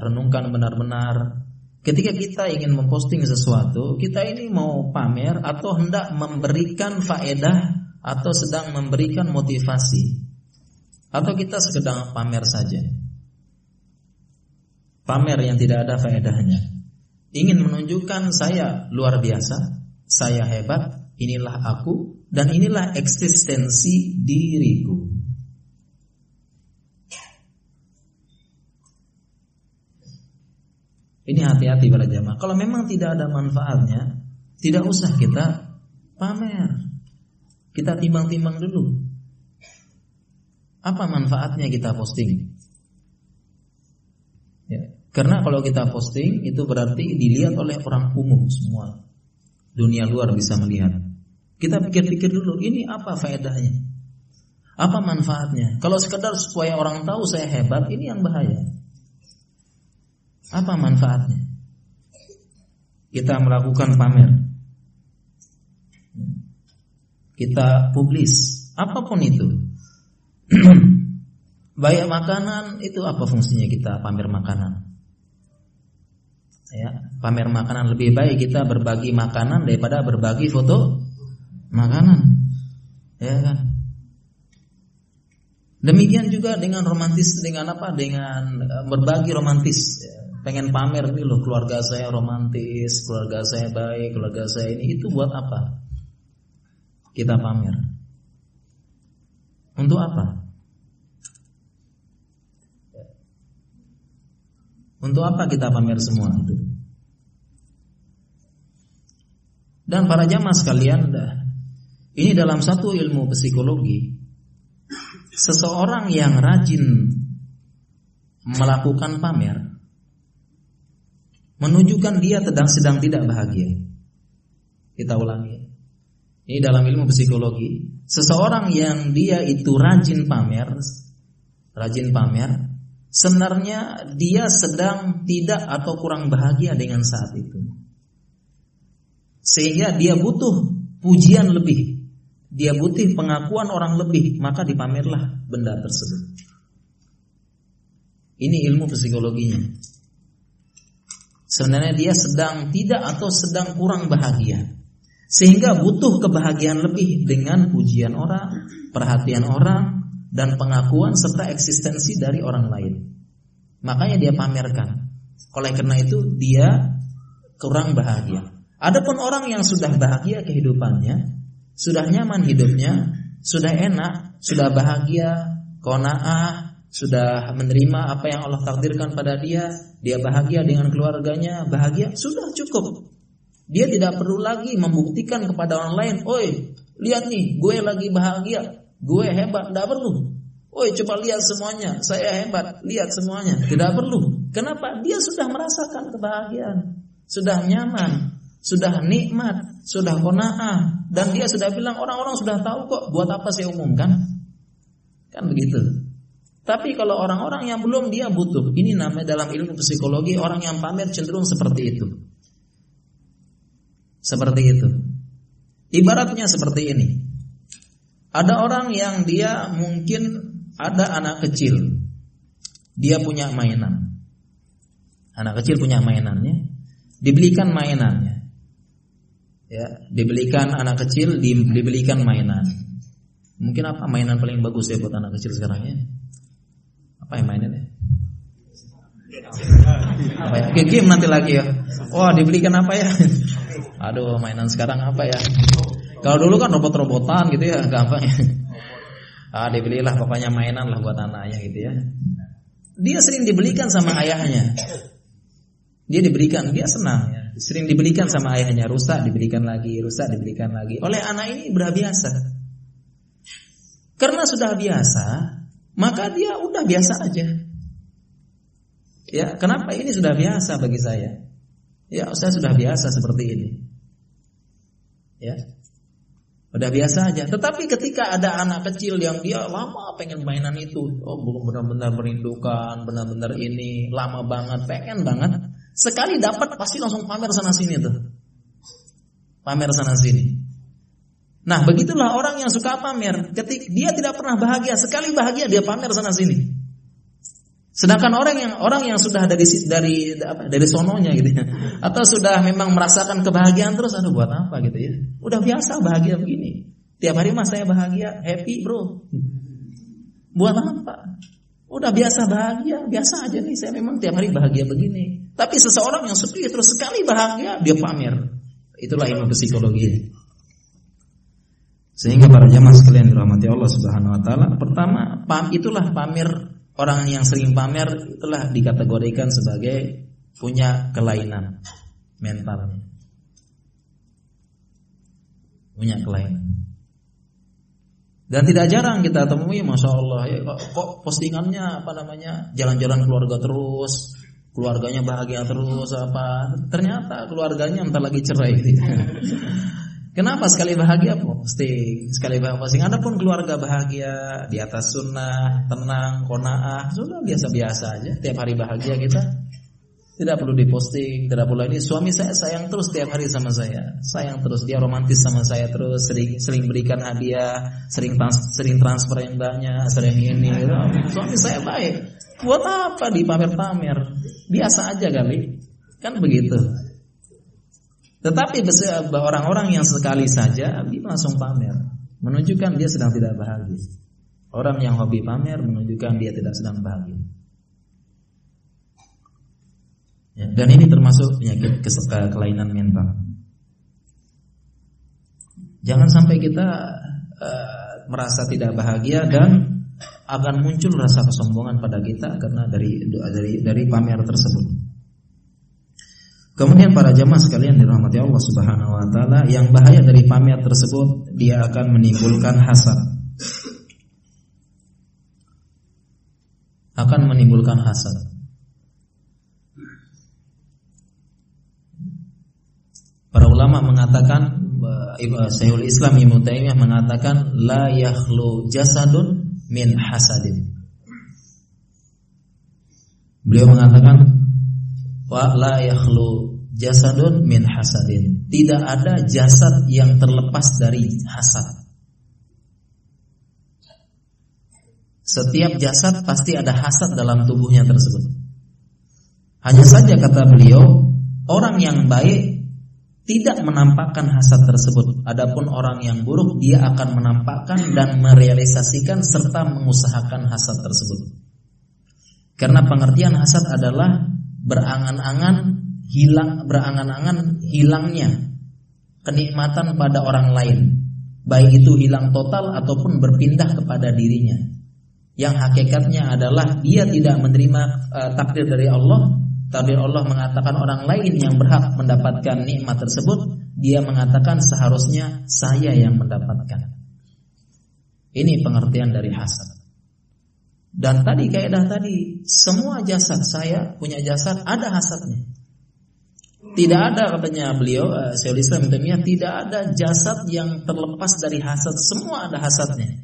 renungkan benar-benar. Ketika kita ingin memposting sesuatu, kita ini mau pamer atau hendak memberikan faedah atau sedang memberikan motivasi. Atau kita sekedar pamer saja Pamer yang tidak ada faedahnya Ingin menunjukkan saya luar biasa Saya hebat Inilah aku Dan inilah eksistensi diriku Ini hati-hati para jamaah. Kalau memang tidak ada manfaatnya, tidak usah kita pamer. Kita timbang-timbang dulu. Apa manfaatnya kita posting? Ya. Karena kalau kita posting itu berarti dilihat oleh orang umum semua. dunia luar bisa melihat. Kita pikir-pikir dulu, ini apa faedahnya? Apa manfaatnya? Kalau sekedar supaya orang tahu saya hebat, ini yang bahaya. Apa manfaatnya? Kita melakukan pamer. Kita publis, apa pun itu. Baik makanan itu apa fungsinya kita pamer makanan? Ya, pamer makanan lebih baik kita berbagi makanan daripada berbagi foto makanan. Ya kan? Demikian juga dengan romantis dengan apa? Dengan eh, berbagi romantis. Ya. Pengen pamer nih loh keluarga saya romantis, keluarga saya baik, keluarga saya ini itu buat apa? Kita pamer. Untuk apa? Untuk apa kita pamer semua itu? Dan para jamaah sekalian, ini dalam satu ilmu psikologi, seseorang yang rajin melakukan pamer menunjukkan dia sedang sedang tidak bahagia. Kita ulangi. Ini dalam ilmu psikologi, seseorang yang dia itu rajin pamer, rajin pamer, sebenarnya dia sedang tidak atau kurang bahagia dengan saat itu. Sehingga dia butuh pujian lebih. Dia butuh pengakuan orang lebih, maka dipamerlah benda tersebut. Ini ilmu psikologinya. Sebenarnya dia sedang tidak atau sedang kurang bahagia. Sehingga butuh kebahagiaan lebih dengan pujian orang, perhatian orang, dan pengakuan serta eksistensi dari orang lain. Makanya dia pamerkan. Oleh karena itu dia kurang bahagia. Adapun orang yang sudah bahagia kehidupannya, sudah nyaman hidupnya, sudah enak, sudah bahagia, kona'ah, sudah menerima apa yang Allah takdirkan pada dia, dia bahagia dengan keluarganya, bahagia, sudah cukup. Dia tidak perlu lagi membuktikan kepada orang lain, "Oi, lihat nih, gue lagi bahagia." Gue hebat, tidak perlu. Woi coba lihat semuanya, saya hebat, lihat semuanya. Tidak perlu. Kenapa? Dia sudah merasakan kebahagiaan, sudah nyaman, sudah nikmat, sudah kona'ah, dan dia sudah bilang orang-orang sudah tahu kok. Buat apa saya umumkan? Kan begitu. Tapi kalau orang-orang yang belum dia butuh, ini namanya dalam ilmu psikologi orang yang pamer cenderung seperti itu. Seperti itu. Ibaratnya seperti ini. Ada orang yang dia mungkin ada anak kecil. Dia punya mainan. Anak kecil punya mainannya. Dibelikan mainannya. Ya, dibelikan anak kecil dibelikan mainan. Mungkin apa mainan paling bagus ya buat anak kecil sekarang ya? Apa yang? Apa ya? Game nanti lagi ya. Wah, dibelikan apa ya? Aduh, mainan sekarang apa ya? Kalau dulu kan robot-robotan gitu ya, gampang ya. Ah, dibelilah pokoknya mainan lah buat anaknya gitu ya. Dia sering dibelikan sama ayahnya. Dia diberikan, dia senang ya. Sering dibelikan sama ayahnya, rusak diberikan lagi, rusak diberikan lagi. Oleh anak ini berbiasa. biasa. Karena sudah biasa, maka dia udah biasa aja. Ya, kenapa ini sudah biasa bagi saya? Ya, saya sudah biasa seperti ini. Ya, Udah biasa aja. Tetapi ketika ada anak kecil yang dia lama pengen mainan itu, oh belum benar-benar merindukan, benar-benar ini lama banget, pengen banget. Sekali dapat pasti langsung pamer sana sini tuh. Pamer sana sini. Nah, begitulah orang yang suka pamer. Ketika dia tidak pernah bahagia, sekali bahagia dia pamer sana sini. Sedangkan orang yang orang yang sudah dari dari apa, dari sononya gitu ya, atau sudah memang merasakan kebahagiaan terus, aduh buat apa gitu ya? Udah biasa bahagia begini. Tiap hari mas saya bahagia, happy bro. Buat apa? Udah biasa bahagia, biasa aja nih saya memang tiap hari bahagia begini. Tapi seseorang yang sepi terus sekali bahagia dia pamer. Itulah ilmu psikologi. Sehingga para jamaah sekalian dirahmati Allah Subhanahu wa taala, pertama, pam itulah pamer Orang yang sering pamer itulah dikategorikan sebagai punya kelainan mentalnya. Punya kelainan. Dan tidak jarang kita temui, masya Allah, ya, kok, postingannya apa namanya jalan-jalan keluarga terus, keluarganya bahagia terus apa ternyata keluarganya entar lagi cerai Kenapa sekali bahagia posting, sekali bahagia posting. Adapun keluarga bahagia di atas sunnah, tenang, konaah, sudah biasa-biasa aja. Tiap hari bahagia kita, tidak perlu diposting, tidak perlu ini. Suami saya sayang terus tiap hari sama saya, sayang terus dia romantis sama saya terus, sering sering berikan hadiah, sering trans, sering transfer yang banyak, sering ini. Gitu. Suami saya baik. Buat apa di pamer-pamer? Biasa aja kali, kan begitu. Tetapi orang-orang yang sekali saja dia langsung pamer, menunjukkan dia sedang tidak bahagia. Orang yang hobi pamer menunjukkan dia tidak sedang bahagia. Ya, dan ini termasuk penyakit kelainan mental. Jangan sampai kita uh, merasa tidak bahagia dan akan muncul rasa kesombongan pada kita karena dari dari dari pamer tersebut. Kemudian para jamaah sekalian dirahmati Allah Subhanahu wa taala, yang bahaya dari pamer tersebut dia akan menimbulkan hasad. Akan menimbulkan hasad. Para ulama mengatakan Syekhul Islam Ibnu Taimiyah mengatakan la yakhlu jasadun min hasadin. Beliau mengatakan wa la yakhlu jasadun min hasadin. Tidak ada jasad yang terlepas dari hasad. Setiap jasad pasti ada hasad dalam tubuhnya tersebut. Hanya saja kata beliau, orang yang baik tidak menampakkan hasad tersebut. Adapun orang yang buruk dia akan menampakkan dan merealisasikan serta mengusahakan hasad tersebut. Karena pengertian hasad adalah berangan-angan hilang berangan-angan hilangnya kenikmatan pada orang lain. Baik itu hilang total ataupun berpindah kepada dirinya. Yang hakikatnya adalah dia tidak menerima uh, takdir dari Allah takdir Allah mengatakan orang lain yang berhak mendapatkan nikmat tersebut dia mengatakan seharusnya saya yang mendapatkan. Ini pengertian dari hasad. Dan tadi kaidah tadi, semua jasad saya punya jasad ada hasadnya. Tidak ada katanya beliau, uh, Syaikhul Islam Taimiyah, tidak ada jasad yang terlepas dari hasad. Semua ada hasadnya.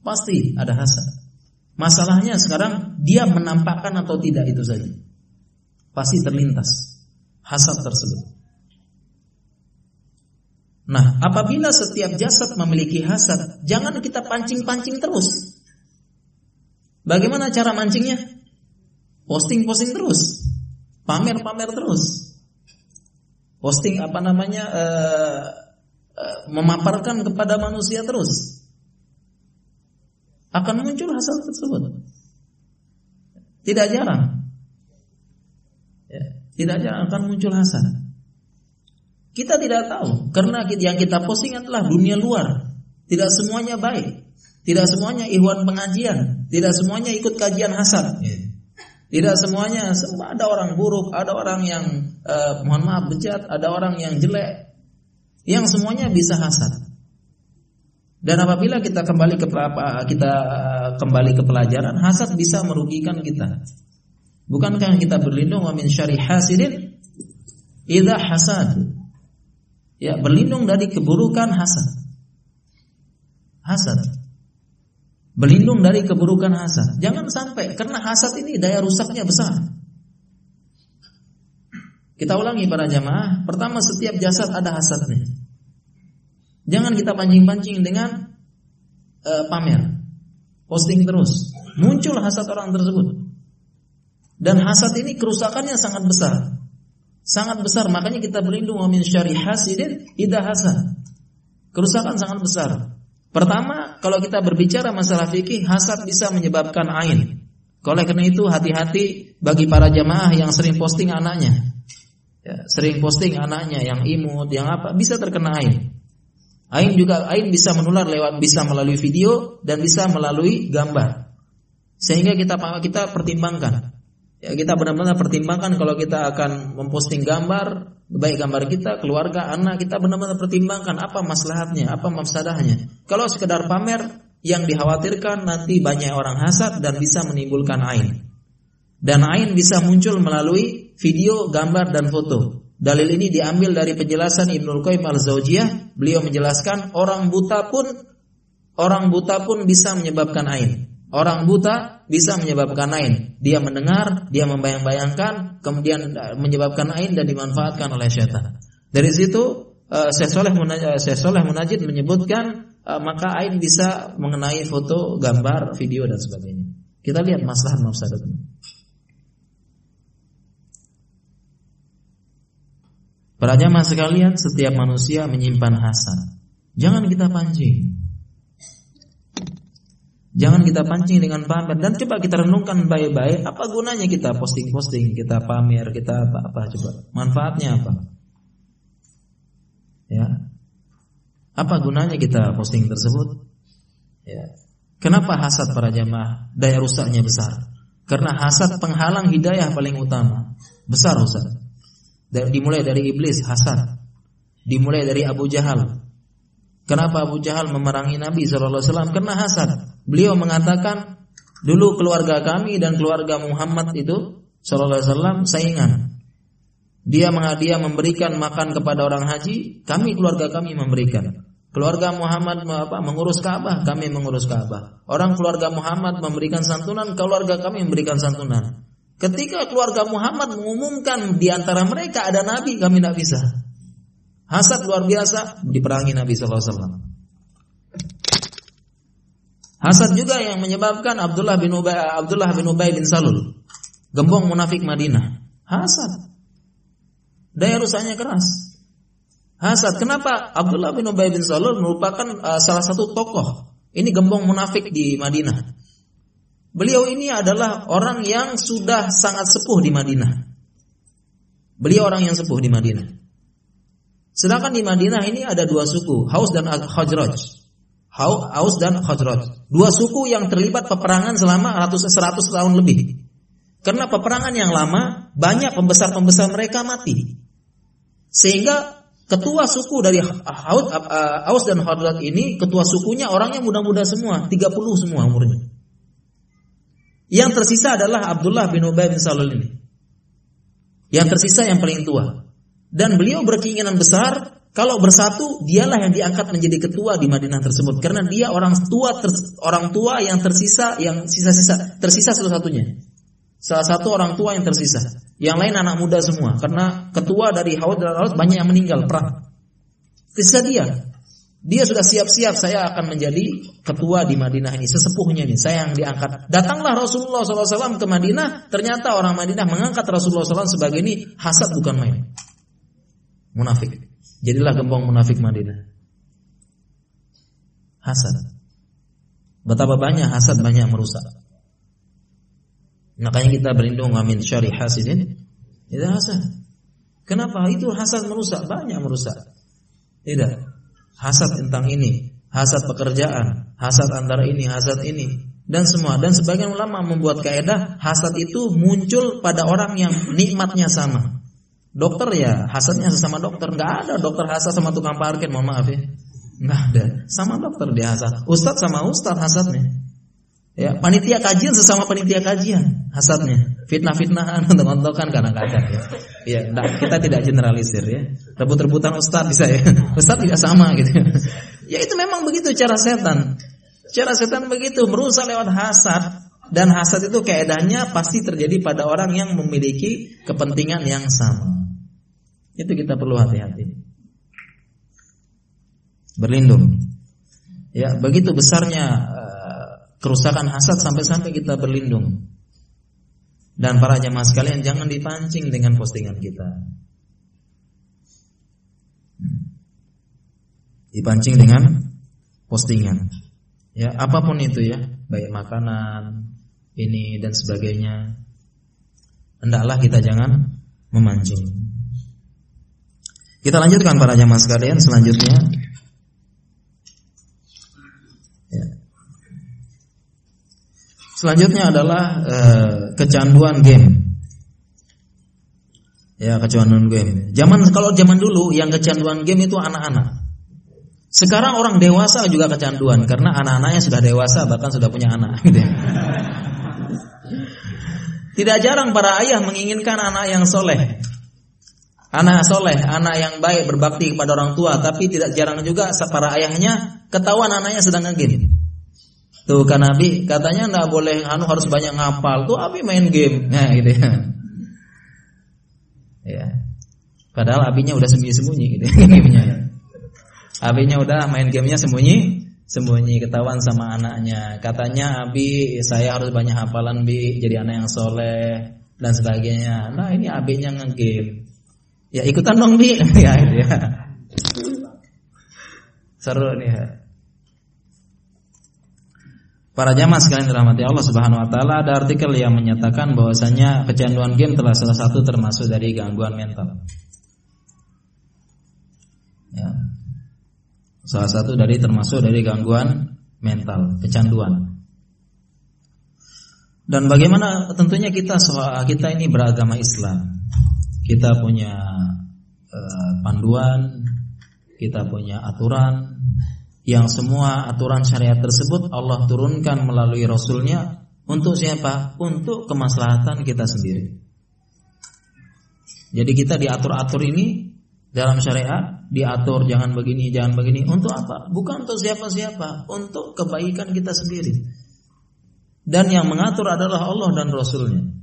Pasti ada hasad. Masalahnya sekarang dia menampakkan atau tidak itu saja. Pasti terlintas hasad tersebut. Nah, apabila setiap jasad memiliki hasad, jangan kita pancing-pancing terus. Bagaimana cara mancingnya? Posting-posting terus. Pamer-pamer terus. Posting apa namanya? Uh, uh, memaparkan kepada manusia terus. Akan muncul hasil tersebut. Tidak jarang. Ya, tidak jarang akan muncul hasil. Kita tidak tahu karena yang kita posting adalah dunia luar. Tidak semuanya baik. Tidak semuanya ikhwan pengajian, tidak semuanya ikut kajian hasan. Tidak semuanya, semua ada orang buruk, ada orang yang eh, mohon maaf bejat, ada orang yang jelek. Yang semuanya bisa hasad. Dan apabila kita kembali ke kita kembali ke pelajaran, hasad bisa merugikan kita. Bukankah kita berlindung min syari hasidin idza hasad? Ya, berlindung dari keburukan hasad. Hasad. Berlindung dari keburukan hasad. Jangan sampai karena hasad ini daya rusaknya besar. Kita ulangi para jamaah. Pertama setiap jasad ada hasadnya. Jangan kita pancing-pancing dengan uh, pamer. Posting terus. Muncul hasad orang tersebut. Dan hasad ini kerusakannya sangat besar. Sangat besar. Makanya kita berlindung min syari hasidin idah hasad. Kerusakan sangat besar. Pertama, kalau kita berbicara masalah fikih, hasad bisa menyebabkan ain. Oleh karena itu hati-hati bagi para jamaah yang sering posting anaknya. Ya, sering posting anaknya yang imut, yang apa, bisa terkena ain. Ain juga ain bisa menular lewat bisa melalui video dan bisa melalui gambar. Sehingga kita kita pertimbangkan. Ya, kita benar-benar pertimbangkan kalau kita akan memposting gambar baik gambar kita, keluarga, anak kita benar-benar pertimbangkan apa maslahatnya, apa mafsadahnya. Kalau sekedar pamer yang dikhawatirkan nanti banyak orang hasad dan bisa menimbulkan ain. Dan ain bisa muncul melalui video, gambar dan foto. Dalil ini diambil dari penjelasan Ibnu Qayyim Al-Zaujiyah. Beliau menjelaskan orang buta pun orang buta pun bisa menyebabkan ain. Orang buta bisa menyebabkan ain. Dia mendengar, dia membayang-bayangkan, kemudian menyebabkan ain dan dimanfaatkan oleh syaitan. Dari situ uh, Syekh Soleh Munajid menyebutkan maka ain bisa mengenai foto, gambar, video dan sebagainya. Kita lihat masalah mafsadatnya. Para jamaah sekalian, setiap manusia menyimpan hasad. Jangan kita pancing. Jangan kita pancing dengan pamer dan coba kita renungkan baik-baik apa gunanya kita posting-posting, kita pamer, kita apa-apa coba. Manfaatnya apa? Ya. Apa gunanya kita posting tersebut? Ya. Kenapa hasad para jamaah daya rusaknya besar? Karena hasad penghalang hidayah paling utama. Besar Ustaz. Dimulai dari iblis hasad. Dimulai dari Abu Jahal. Kenapa Abu Jahal memerangi Nabi SAW? Karena hasad. Beliau mengatakan dulu keluarga kami dan keluarga Muhammad itu sallallahu alaihi wasallam saingan. Dia dia memberikan makan kepada orang haji, kami keluarga kami memberikan. Keluarga Muhammad apa, mengurus Ka'bah, kami mengurus Ka'bah. Orang keluarga Muhammad memberikan santunan, keluarga kami memberikan santunan. Ketika keluarga Muhammad mengumumkan di antara mereka ada nabi, kami tidak bisa. Hasad luar biasa diperangi Nabi wasallam. Hasad juga yang menyebabkan Abdullah bin Ubay Abdullah bin Ubay bin Salul gembong munafik Madinah. Hasad. Daya rusaknya keras. Hasad. Kenapa Abdullah bin Ubay bin Salul merupakan uh, salah satu tokoh ini gembong munafik di Madinah. Beliau ini adalah orang yang sudah sangat sepuh di Madinah. Beliau orang yang sepuh di Madinah. Sedangkan di Madinah ini ada dua suku, Haus dan Khajraj. Aus dan Khazraj. Dua suku yang terlibat peperangan selama ratus seratus tahun lebih. Karena peperangan yang lama, banyak pembesar-pembesar mereka mati. Sehingga ketua suku dari Aus dan Khazraj ini, ketua sukunya orangnya muda-muda semua, 30 semua umurnya. Yang tersisa adalah Abdullah bin Ubay bin Salul ini. Yang tersisa yang paling tua. Dan beliau berkeinginan besar kalau bersatu, dialah yang diangkat menjadi ketua di Madinah tersebut karena dia orang tua ter, orang tua yang tersisa yang sisa-sisa tersisa satu-satunya. Salah satu orang tua yang tersisa. Yang lain anak muda semua karena ketua dari Hawad dan banyak yang meninggal perang. Tersisa dia. Dia sudah siap-siap saya akan menjadi ketua di Madinah ini, sesepuhnya ini, saya yang diangkat. Datanglah Rasulullah SAW ke Madinah, ternyata orang Madinah mengangkat Rasulullah SAW sebagai ini hasad bukan main. Munafik. Jadilah gembong munafik Madinah. Hasad. Betapa banyak hasad banyak merusak. Makanya kita berlindung amin syari hasidin. Itu hasad. Kenapa? Itu hasad merusak, banyak merusak. Tidak. Hasad tentang ini, hasad pekerjaan, hasad antara ini, hasad ini, dan semua. Dan sebagian ulama membuat kaidah hasad itu muncul pada orang yang nikmatnya sama. Dokter ya hasadnya sesama dokter. Nggak ada dokter hasad sama tukang parkir mohon maaf ya. Nggak ada. Sama dokter dia hasad. Ustadz sama ustadz hasadnya. Ya panitia kajian sesama panitia kajian hasadnya. Fitnah-fitnahan untuk ontokan kadang-kadang ya. Ya nah, kita tidak generalisir ya. Rebut-rebutan ustadz bisa ya. Ustadz tidak sama gitu. Ya itu memang begitu cara setan. Cara setan begitu merusak lewat hasad. Dan hasad itu keadaannya pasti terjadi pada orang yang memiliki kepentingan yang sama. Itu kita perlu hati-hati. Berlindung. Ya, begitu besarnya uh, kerusakan hasad sampai-sampai kita berlindung. Dan para jamaah sekalian jangan dipancing dengan postingan kita. Dipancing dengan postingan. Ya, apa pun itu ya, baik makanan, ini dan sebagainya. Hendaklah kita jangan memancing. Kita lanjutkan para jamaah sekalian selanjutnya. Ya. Selanjutnya adalah uh, kecanduan game. Ya, kecanduan game. Zaman kalau zaman dulu yang kecanduan game itu anak-anak. Sekarang orang dewasa juga kecanduan karena anak-anaknya sudah dewasa bahkan sudah punya anak gitu ya. Tidak jarang para ayah menginginkan anak yang soleh. Anak soleh, anak yang baik berbakti kepada orang tua. Tapi tidak jarang juga para ayahnya ketahuan anaknya sedang ngegame. Tuh kan Nabi katanya nggak boleh anu harus banyak ngapal. Tuh Abi main game. Nah gitu ya. Ya. Padahal abinya udah sembunyi-sembunyi gitu. abinya udah main gamenya sembunyi sembunyi ketahuan sama anaknya. Katanya Abi saya harus banyak hafalan Bi jadi anak yang soleh dan sebagainya. Nah ini Abinya ngegame. Ya ikutan dong Bi. ya, ya. Seru nih ya. Para jamaah sekalian dirahmati Allah Subhanahu wa taala ada artikel yang menyatakan bahwasanya kecanduan game telah salah satu termasuk dari gangguan mental. Ya, Salah satu dari termasuk dari gangguan mental, kecanduan. Dan bagaimana tentunya kita kita ini beragama Islam. Kita punya uh, panduan, kita punya aturan yang semua aturan syariat tersebut Allah turunkan melalui Rasulnya untuk siapa? Untuk kemaslahatan kita sendiri. Jadi kita diatur-atur ini dalam syariat diatur jangan begini, jangan begini. Untuk apa? Bukan untuk siapa-siapa, untuk kebaikan kita sendiri. Dan yang mengatur adalah Allah dan Rasulnya.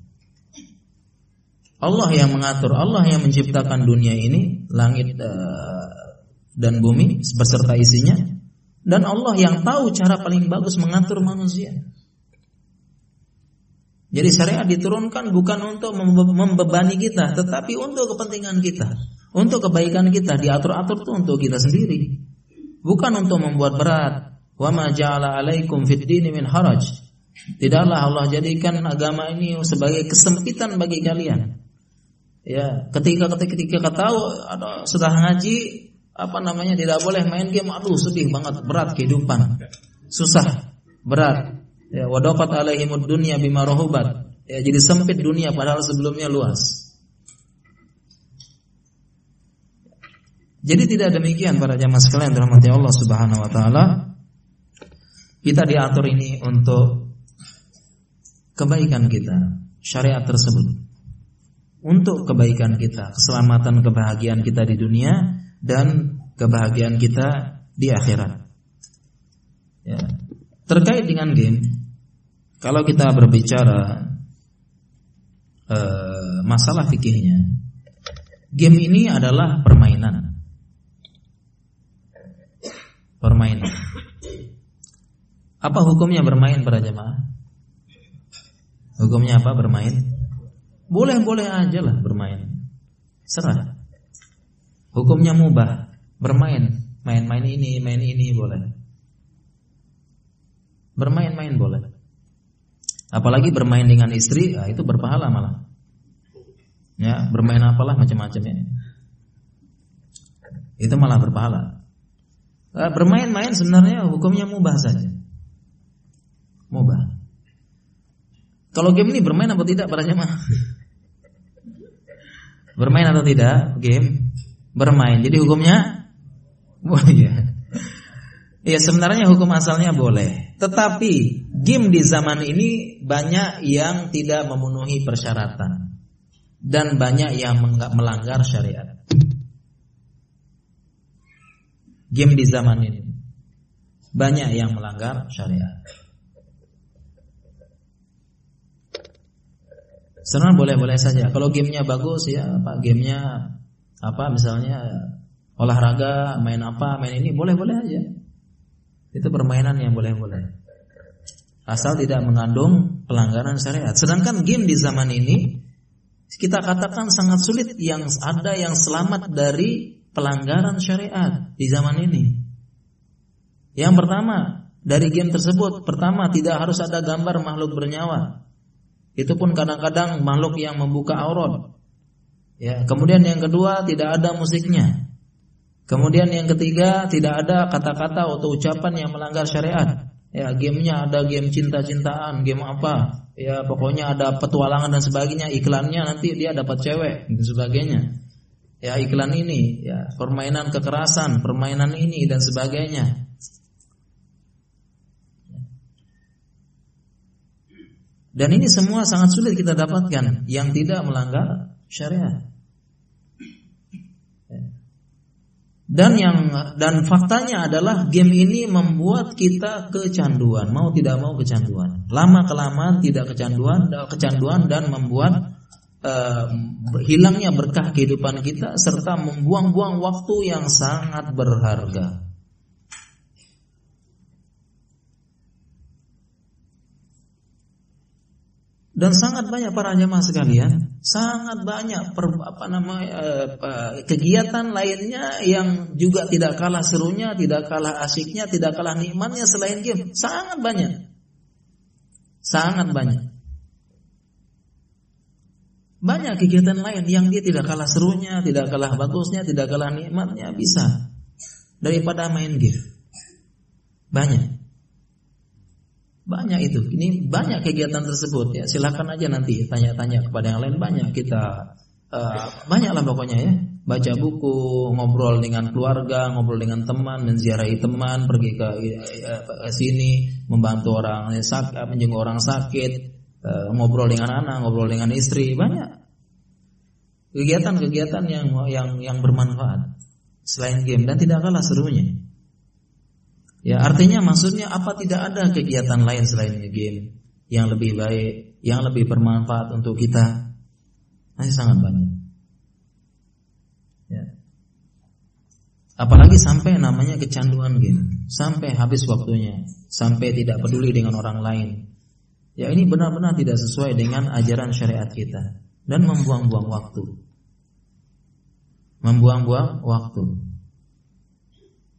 Allah yang mengatur, Allah yang menciptakan dunia ini, langit uh, dan bumi beserta isinya, dan Allah yang tahu cara paling bagus mengatur manusia. Jadi syariat diturunkan bukan untuk membebani kita, tetapi untuk kepentingan kita. Untuk kebaikan kita diatur-atur itu untuk kita sendiri. Bukan untuk membuat berat. Wa ma ja'ala 'alaikum fid dini min haraj. Tidaklah Allah jadikan agama ini sebagai kesempitan bagi kalian. Ya, ketika ketika ketika ada sudah ngaji apa namanya tidak boleh main game aduh sedih banget berat kehidupan. Susah, berat. Ya, wadaqat alaihimud dunya bima rahubat. Ya, jadi sempit dunia padahal sebelumnya luas. Jadi tidak demikian para jamaah sekalian dirahmati Allah Subhanahu wa taala. Kita diatur ini untuk kebaikan kita, syariat tersebut. Untuk kebaikan kita, keselamatan kebahagiaan kita di dunia dan kebahagiaan kita di akhirat. Ya. Terkait dengan game, kalau kita berbicara uh, masalah fikihnya, game ini adalah permainan bermain. Apa hukumnya bermain para jemaah? Hukumnya apa bermain? Boleh-boleh aja lah bermain. Serah. Hukumnya mubah. Bermain. Main-main ini, main ini boleh. Bermain-main boleh. Apalagi bermain dengan istri, ya, itu berpahala malah. Ya, bermain apalah macam-macam ya. Itu malah berpahala. Eh, bermain-main sebenarnya hukumnya mubah saja. Mubah. Kalau game ini bermain atau tidak para jemaah? bermain atau tidak game? Bermain. Jadi hukumnya boleh ya. Ya sebenarnya hukum asalnya boleh. Tetapi game di zaman ini banyak yang tidak memenuhi persyaratan dan banyak yang melanggar syariat game di zaman ini. Banyak yang melanggar syariat. Sebenarnya boleh-boleh saja. Kalau gamenya bagus ya, apa gamenya apa misalnya olahraga, main apa, main ini boleh-boleh aja. Itu permainan yang boleh-boleh. Asal tidak mengandung pelanggaran syariat. Sedangkan game di zaman ini kita katakan sangat sulit yang ada yang selamat dari pelanggaran syariat di zaman ini. Yang pertama, dari game tersebut pertama tidak harus ada gambar makhluk bernyawa. Itu pun kadang-kadang makhluk yang membuka aurat. Ya, kemudian yang kedua tidak ada musiknya. Kemudian yang ketiga tidak ada kata-kata atau ucapan yang melanggar syariat. Ya, gamenya ada game cinta-cintaan, game apa? Ya, pokoknya ada petualangan dan sebagainya. Iklannya nanti dia dapat cewek dan sebagainya ya iklan ini, ya permainan kekerasan, permainan ini dan sebagainya. Dan ini semua sangat sulit kita dapatkan yang tidak melanggar syariat. Dan yang dan faktanya adalah game ini membuat kita kecanduan, mau tidak mau kecanduan. Lama kelamaan tidak kecanduan, kecanduan dan membuat uh, hilangnya berkah kehidupan kita serta membuang-buang waktu yang sangat berharga. Dan sangat banyak para jemaah sekalian, sangat banyak per, apa nama eh, kegiatan lainnya yang juga tidak kalah serunya, tidak kalah asiknya, tidak kalah nikmatnya selain game. Sangat banyak. Sangat banyak. Banyak kegiatan lain yang dia tidak kalah serunya, tidak kalah bagusnya, tidak kalah nikmatnya bisa daripada main game. Banyak. Banyak itu. Ini banyak kegiatan tersebut ya. Silakan aja nanti tanya-tanya kepada yang lain banyak kita uh, banyaklah pokoknya ya. Baca buku, ngobrol dengan keluarga, ngobrol dengan teman, menziarahi teman, pergi ke, uh, ke sini, membantu orang sakit, menjenguk orang sakit, uh, ngobrol dengan anak, ngobrol dengan istri, banyak. Kegiatan-kegiatan yang yang yang bermanfaat selain game dan tidak kalah serunya. Ya, artinya maksudnya apa tidak ada kegiatan lain selain game yang lebih baik, yang lebih bermanfaat untuk kita? Masih sangat banyak. Ya. Apalagi sampai namanya kecanduan game, sampai habis waktunya, sampai tidak peduli dengan orang lain. Ya ini benar-benar tidak sesuai dengan ajaran syariat kita dan membuang-buang waktu. Membuang-buang waktu.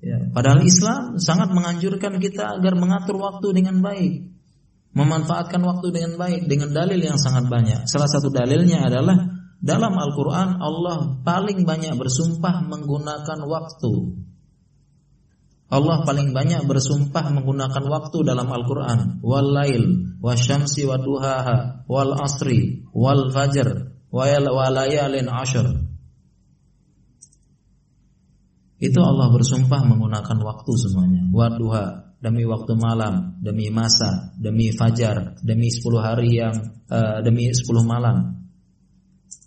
Ya, padahal Islam sangat menganjurkan kita agar mengatur waktu dengan baik, memanfaatkan waktu dengan baik dengan dalil yang sangat banyak. Salah satu dalilnya adalah dalam Al-Quran Allah paling banyak bersumpah menggunakan waktu. Allah paling banyak bersumpah menggunakan waktu dalam Al-Quran. Wal lail, wasyamsi wa duhaha, wal asri, wal fajr, wa layalin ashar. Itu Allah bersumpah menggunakan waktu semuanya. Waduha demi waktu malam, demi masa, demi fajar, demi 10 hari yang uh, demi 10 malam.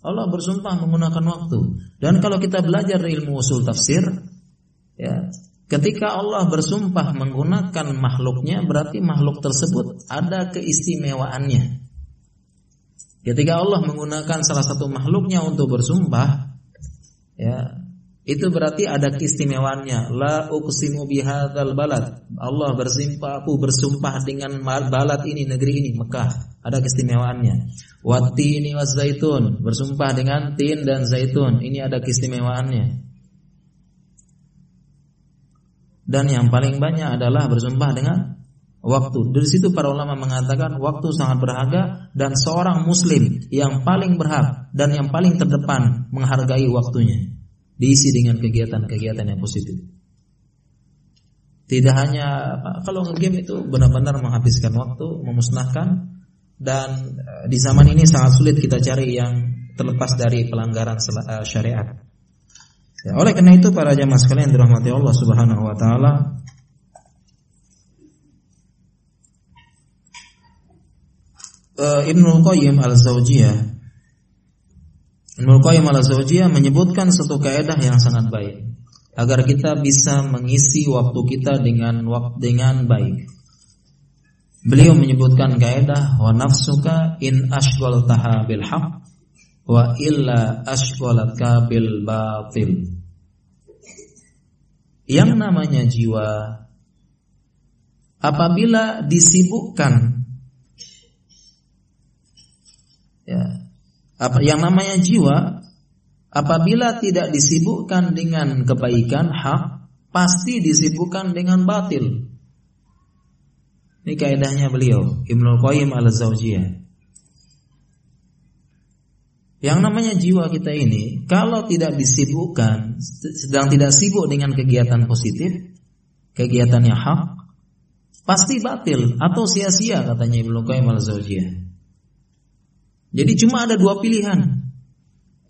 Allah bersumpah menggunakan waktu. Dan kalau kita belajar ilmu usul tafsir, ya, ketika Allah bersumpah menggunakan makhluknya, berarti makhluk tersebut ada keistimewaannya. Ketika Allah menggunakan salah satu makhluknya untuk bersumpah, ya, itu berarti ada keistimewaannya. La uqsimu bihadzal balad. Allah bersumpah aku bersumpah dengan balad ini negeri ini Mekah. Ada keistimewaannya. Wattini zaitun bersumpah dengan tin dan zaitun. Ini ada keistimewaannya. Dan yang paling banyak adalah bersumpah dengan waktu. Dari situ para ulama mengatakan waktu sangat berharga dan seorang muslim yang paling berhak dan yang paling terdepan menghargai waktunya diisi dengan kegiatan-kegiatan yang positif. Tidak hanya kalau game itu benar-benar menghabiskan waktu, memusnahkan dan eh, di zaman ini sangat sulit kita cari yang terlepas dari pelanggaran eh, syariat. Ya, oleh karena itu para jamaah sekalian dirahmati Allah Subhanahu wa taala uh, Ibnu Qayyim Al-Zaujiyah Ibnu Qayyim al-Zawjiyah menyebutkan satu kaidah yang sangat baik agar kita bisa mengisi waktu kita dengan waktu dengan baik. Beliau menyebutkan kaidah wa nafsuka in ashghaltaha bil haqq wa illa ashghalatka bil batil. Yang namanya jiwa apabila disibukkan ya apa yang namanya jiwa apabila tidak disibukkan dengan kebaikan hak pasti disibukkan dengan batil. Ini kaidahnya beliau Ibnu Qayyim Al-Zaujiyah. Yang namanya jiwa kita ini kalau tidak disibukkan sedang tidak sibuk dengan kegiatan positif, kegiatan yang hak, pasti batil atau sia-sia katanya Ibnu Qayyim Al-Zaujiyah. Jadi cuma ada dua pilihan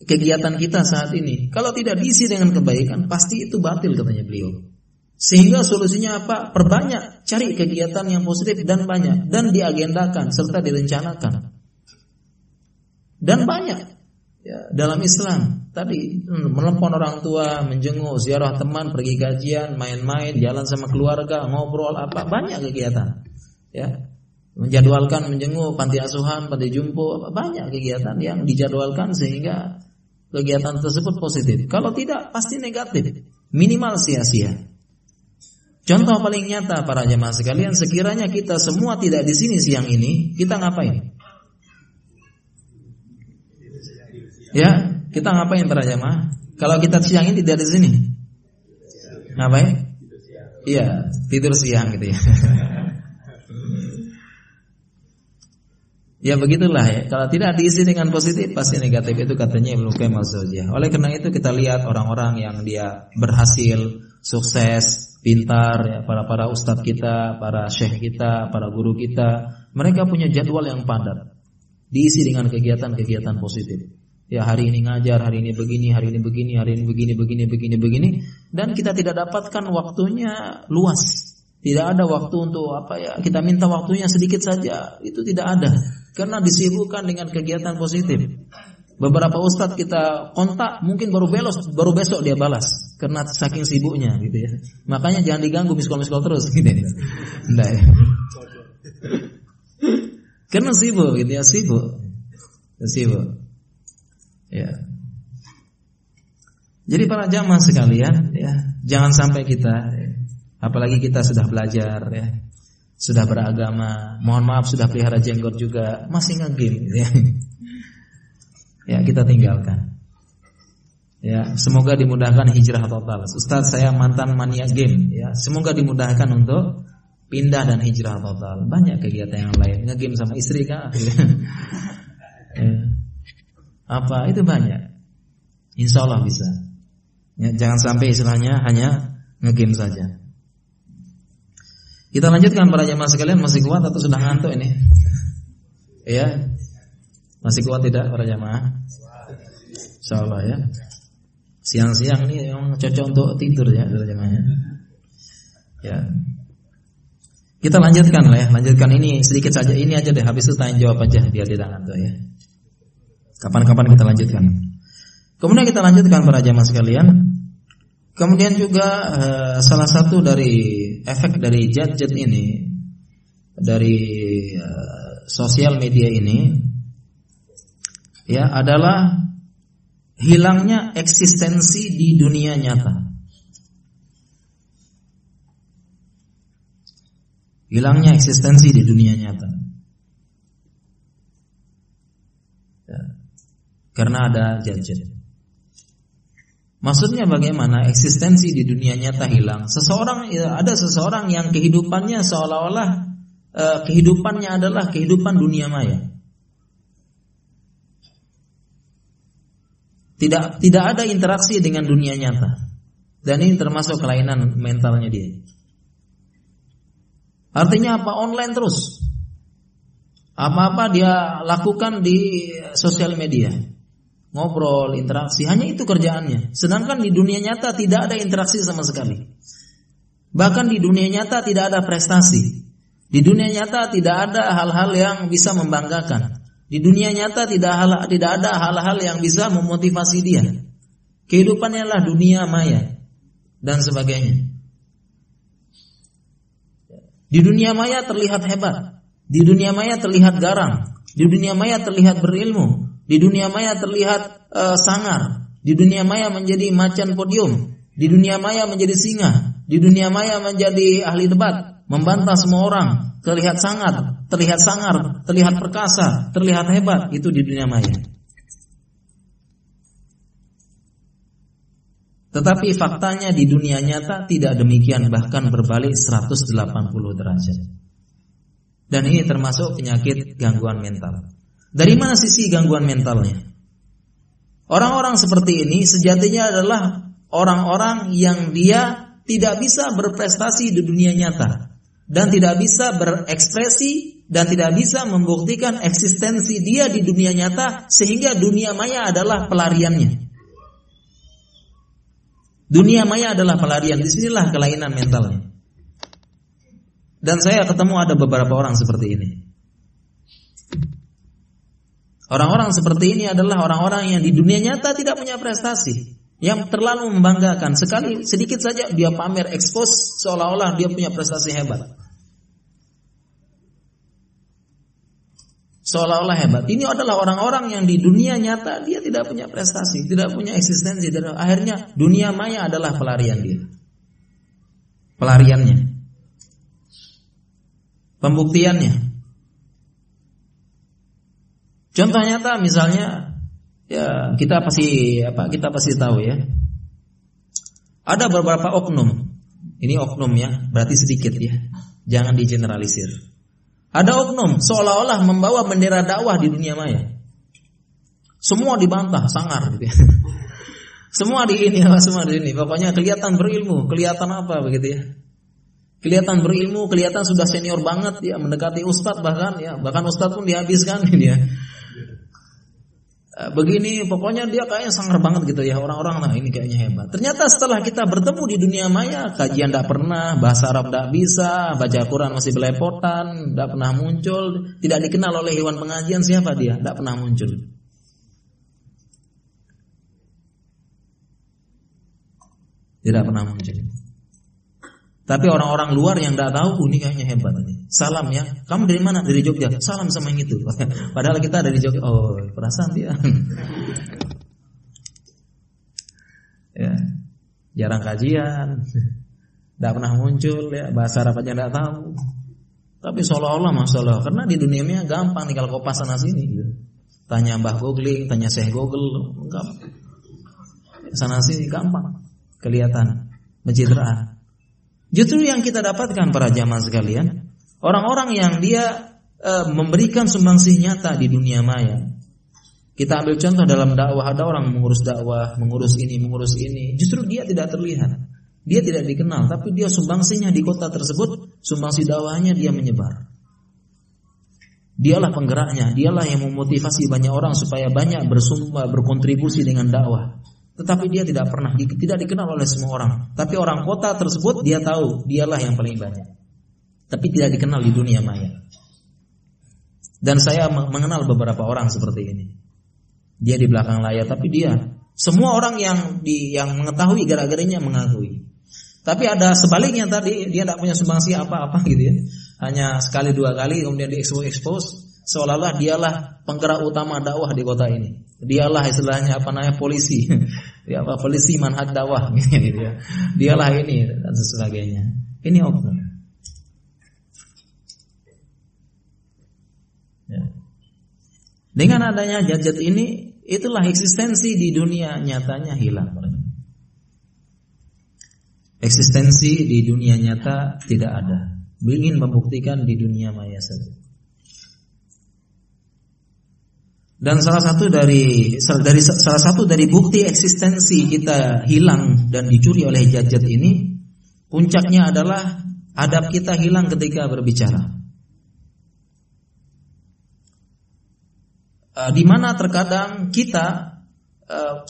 kegiatan kita saat ini. Kalau tidak diisi dengan kebaikan, pasti itu batil katanya beliau. Sehingga solusinya apa? Perbanyak Cari kegiatan yang positif dan banyak dan diagendakan serta direncanakan. Dan banyak ya, dalam Islam tadi hmm, melepon orang tua, menjenguk, ziarah teman, pergi kajian, main-main, jalan sama keluarga, ngobrol apa banyak kegiatan. Ya, menjadwalkan menjenguk panti asuhan, panti jumbo, banyak kegiatan yang dijadwalkan sehingga kegiatan tersebut positif. Kalau tidak pasti negatif, minimal sia-sia. Contoh paling nyata para jemaah sekalian, sekiranya kita semua tidak di sini siang ini, kita ngapain? Ya, kita ngapain para jamaah? Kalau kita siang ini tidak di sini. Ngapain? Iya, tidur siang gitu ya. ya begitulah ya. Kalau tidak diisi dengan positif pasti negatif itu katanya Ibnu Qayyim Oleh karena itu kita lihat orang-orang yang dia berhasil, sukses, pintar ya, para para ustadz kita, para syekh kita, para guru kita, mereka punya jadwal yang padat. Diisi dengan kegiatan-kegiatan positif. Ya hari ini ngajar, hari ini begini, hari ini begini, hari ini begini, begini, begini, begini, dan kita tidak dapatkan waktunya luas. Tidak ada waktu untuk apa ya? Kita minta waktunya sedikit saja, itu tidak ada, karena disibukkan dengan kegiatan positif. Beberapa ustadz kita kontak, mungkin baru belos, baru besok dia balas, karena saking sibuknya gitu ya. Makanya jangan diganggu miskol-miskol terus, gitu ya. Ya. Karena sibuk gitu ya, sibuk, sibuk. Ya. Jadi para jamaah sekalian, ya, jangan sampai kita, apalagi kita sudah belajar, ya, sudah beragama, mohon maaf sudah pelihara jenggot juga, masih ngegame, ya. ya kita tinggalkan. Ya, semoga dimudahkan hijrah total. Ustaz saya mantan mania game, ya. Semoga dimudahkan untuk pindah dan hijrah total. Banyak kegiatan yang lain, ngegame sama istri kan. ya apa itu banyak. Insya Allah bisa. Ya, jangan sampai istilahnya hanya ngegame saja. Kita lanjutkan para jamaah sekalian masih kuat atau sudah ngantuk ini? Ya, masih kuat tidak para jamaah? Insya Allah ya. Siang-siang ini yang cocok untuk tidur ya para jamaahnya. Ya. Kita lanjutkan lah ya, lanjutkan ini sedikit saja ini aja deh. Habis itu tanya jawab aja biar tidak ngantuk ya. Kapan-kapan kita lanjutkan. Kemudian kita lanjutkan para jamaah sekalian. Kemudian juga uh, salah satu dari efek dari gadget ini dari uh, sosial media ini ya adalah hilangnya eksistensi di dunia nyata. Hilangnya eksistensi di dunia nyata. Ya karena ada gadget. Maksudnya bagaimana eksistensi di dunia nyata hilang? Seseorang ya, ada seseorang yang kehidupannya seolah-olah eh, kehidupannya adalah kehidupan dunia maya. Tidak tidak ada interaksi dengan dunia nyata. Dan ini termasuk kelainan mentalnya dia. Artinya apa? Online terus. Apa-apa dia lakukan di sosial media ngobrol, interaksi, hanya itu kerjaannya. Sedangkan di dunia nyata tidak ada interaksi sama sekali. Bahkan di dunia nyata tidak ada prestasi. Di dunia nyata tidak ada hal-hal yang bisa membanggakan. Di dunia nyata tidak hal, tidak ada hal-hal yang bisa memotivasi dia. Kehidupannya lah dunia maya dan sebagainya. Di dunia maya terlihat hebat. Di dunia maya terlihat garang. Di dunia maya terlihat berilmu. Di dunia maya terlihat uh, sangar. Di dunia maya menjadi macan podium. Di dunia maya menjadi singa. Di dunia maya menjadi ahli debat, membantah semua orang, terlihat sangat, terlihat sangar, terlihat perkasa, terlihat hebat itu di dunia maya. Tetapi faktanya di dunia nyata tidak demikian bahkan berbalik 180 derajat. Dan ini termasuk penyakit gangguan mental. Dari mana sisi gangguan mentalnya? Orang-orang seperti ini sejatinya adalah orang-orang yang dia tidak bisa berprestasi di dunia nyata dan tidak bisa berekspresi dan tidak bisa membuktikan eksistensi dia di dunia nyata sehingga dunia maya adalah pelariannya. Dunia maya adalah pelarian. Di sinilah kelainan mentalnya. Dan saya ketemu ada beberapa orang seperti ini. Orang-orang seperti ini adalah orang-orang yang di dunia nyata tidak punya prestasi, yang terlalu membanggakan. Sekali sedikit saja dia pamer ekspos seolah-olah dia punya prestasi hebat. Seolah-olah hebat. Ini adalah orang-orang yang di dunia nyata dia tidak punya prestasi, tidak punya eksistensi. Dan akhirnya dunia maya adalah pelarian dia. Pelariannya. Pembuktiannya. Contoh nyata misalnya ya kita pasti apa kita pasti tahu ya. Ada beberapa oknum. Ini oknum ya, berarti sedikit ya. Jangan digeneralisir. Ada oknum seolah-olah membawa bendera dakwah di dunia maya. Semua dibantah, sangar gitu ya. Semua di ini, semua di ini. Pokoknya kelihatan berilmu, kelihatan apa begitu ya. Kelihatan berilmu, kelihatan sudah senior banget ya, mendekati ustadz bahkan ya, bahkan ustadz pun dihabiskan ini ya. Eh, begini pokoknya dia kayaknya sangar banget gitu ya orang-orang nah ini kayaknya hebat. Ternyata setelah kita bertemu di dunia maya kajian tidak pernah bahasa Arab tidak bisa baca Quran masih belepotan tidak pernah muncul tidak dikenal oleh hewan pengajian siapa dia? Tidak pernah muncul. Tidak pernah muncul tapi orang-orang luar yang tidak tahu, ini kayaknya hebat ini. Salam ya. Kamu dari mana? Dari Jogja. Salam sama yang itu. Padahal kita dari Jogja. Oh, perasaan dia. ya. Jarang kajian. Tidak pernah muncul ya. Bahasa Arab aja tidak tahu. Tapi seolah-olah masalah. Karena di dunia ini gampang nih kalau kau pas sana sini. Tanya Mbah Googling, tanya Syekh Google. Gampang. Sana sini gampang. Kelihatan. Mencitraan. Justru yang kita dapatkan para jamaah sekalian, orang-orang yang dia e, memberikan sumbangsih nyata di dunia maya. Kita ambil contoh dalam dakwah ada orang mengurus dakwah, mengurus ini, mengurus ini. Justru dia tidak terlihat. Dia tidak dikenal, tapi dia sumbangsihnya di kota tersebut, sumbangsih dakwahnya dia menyebar. Dialah penggeraknya, dialah yang memotivasi banyak orang supaya banyak bersumbang, berkontribusi dengan dakwah. Tetapi dia tidak pernah tidak dikenal oleh semua orang. Tapi orang kota tersebut dia tahu dialah yang paling banyak. Tapi tidak dikenal di dunia maya. Dan saya mengenal beberapa orang seperti ini. Dia di belakang layar tapi dia semua orang yang di yang mengetahui gara-garanya mengakui. Tapi ada sebaliknya tadi dia tidak punya sumbangsi apa-apa gitu ya. Hanya sekali dua kali kemudian di expose seolah-olah dialah penggerak utama dakwah di kota ini. Dialah istilahnya apa namanya polisi. Apa polisi manhaj dakwah gitu ya. Dialah ini dan sebagainya. Ini oknum. Ya. Dengan adanya gadget ini, itulah eksistensi di dunia nyatanya hilang. Eksistensi di dunia nyata tidak ada. Ingin membuktikan di dunia maya saja. Dan salah satu dari dari salah satu dari bukti eksistensi kita hilang dan dicuri oleh gadget ini puncaknya adalah adab kita hilang ketika berbicara. Uh, di mana terkadang kita uh,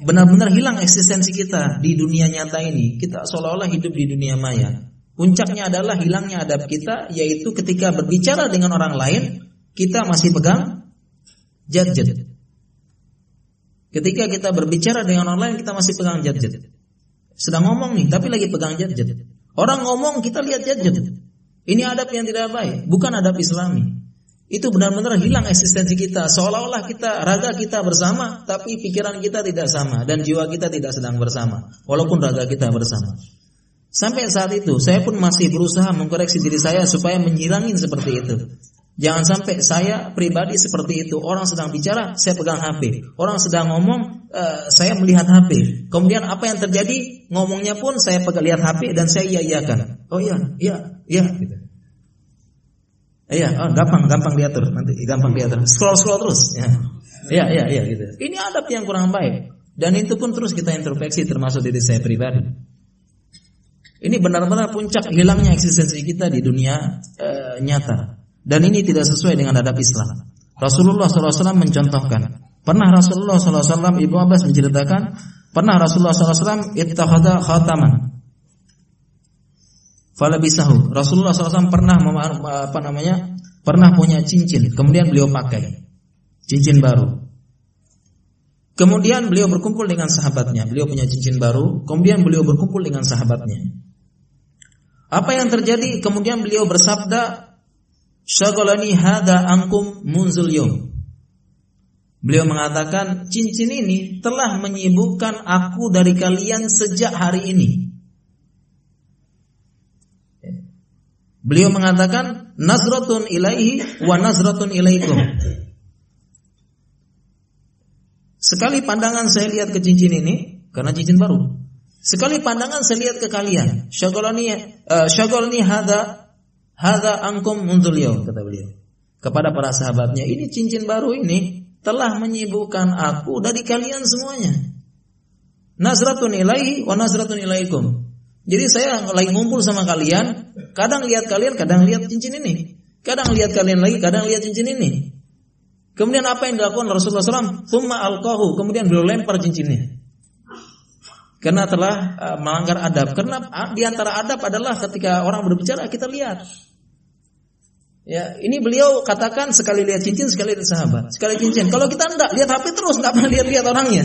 benar-benar hilang eksistensi kita di dunia nyata ini. Kita seolah-olah hidup di dunia maya. Puncaknya adalah hilangnya adab kita yaitu ketika berbicara dengan orang lain kita masih pegang jadjad. Ketika kita berbicara dengan orang lain kita masih pegang jadjad. Sedang ngomong nih tapi lagi pegang jadjad. Orang ngomong kita lihat jadjad. Ini adab yang tidak baik, bukan adab Islami. Itu benar-benar hilang eksistensi kita. Seolah-olah kita raga kita bersama, tapi pikiran kita tidak sama dan jiwa kita tidak sedang bersama, walaupun raga kita bersama. Sampai saat itu, saya pun masih berusaha mengkoreksi diri saya supaya menyilangin seperti itu. Jangan sampai saya pribadi seperti itu. Orang sedang bicara, saya pegang HP. Orang sedang ngomong, uh, saya melihat HP. Kemudian apa yang terjadi? Ngomongnya pun saya pegang lihat HP dan saya iya iyakan. Oh iya, iya, iya. Gitu. Iya, oh, gampang, gampang diatur. Nanti gampang diatur. Scroll, scroll terus. Ya. Iya, iya, iya. Gitu. Ini adab yang kurang baik. Dan itu pun terus kita introspeksi termasuk diri saya pribadi. Ini benar-benar puncak hilangnya eksistensi kita di dunia uh, nyata. Dan ini tidak sesuai dengan adab Islam. Rasulullah SAW mencontohkan. Pernah Rasulullah SAW, Ibu Abbas menceritakan, pernah Rasulullah SAW ittakhadha khataman. falabisahu. Rasulullah SAW pernah apa namanya? Pernah punya cincin, kemudian beliau pakai cincin baru. Kemudian beliau berkumpul dengan sahabatnya. Beliau punya cincin baru. Kemudian beliau berkumpul dengan sahabatnya. Apa yang terjadi? Kemudian beliau bersabda, "Syaghalani hada angkum munzul yom." Beliau mengatakan, cincin ini telah menyibukkan aku dari kalian sejak hari ini. Beliau mengatakan, "Nazratun ilaihi wa nazratun ilaikum." Sekali pandangan saya lihat ke cincin ini karena cincin baru. Sekali pandangan saya lihat ke kalian. Syagolani uh, syagolani hada hada angkum munzul kata beliau. Kepada para sahabatnya, ini cincin baru ini telah menyibukkan aku dari kalian semuanya. Nasratun ilaihi wa nasratun ilaikum. Jadi saya lagi ngumpul sama kalian, kadang lihat kalian, kadang lihat cincin ini. Kadang lihat kalian lagi, kadang lihat cincin ini. Kemudian apa yang dilakukan Rasulullah SAW? Thumma alqahu. Kemudian beliau lempar cincinnya. Karena telah uh, melanggar adab. Karena uh, di antara adab adalah ketika orang berbicara kita lihat. Ya, ini beliau katakan sekali lihat cincin, sekali lihat sahabat, sekali cincin. Kalau kita enggak lihat HP terus, enggak pernah lihat-lihat orangnya.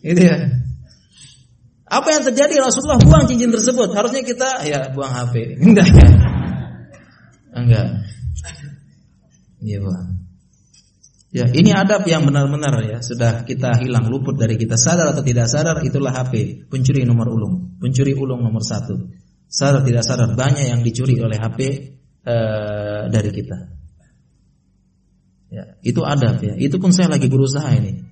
Itu ya. Apa yang terjadi Rasulullah buang cincin tersebut. Harusnya kita ya buang HP. Enggak. Enggak. Iya, buang. Ya, ini adab yang benar-benar ya sudah kita hilang luput dari kita sadar atau tidak sadar itulah HP pencuri nomor ulung, pencuri ulung nomor satu. Sadar tidak sadar banyak yang dicuri oleh HP eh, dari kita. Ya, itu adab ya. Itu pun saya lagi berusaha ini,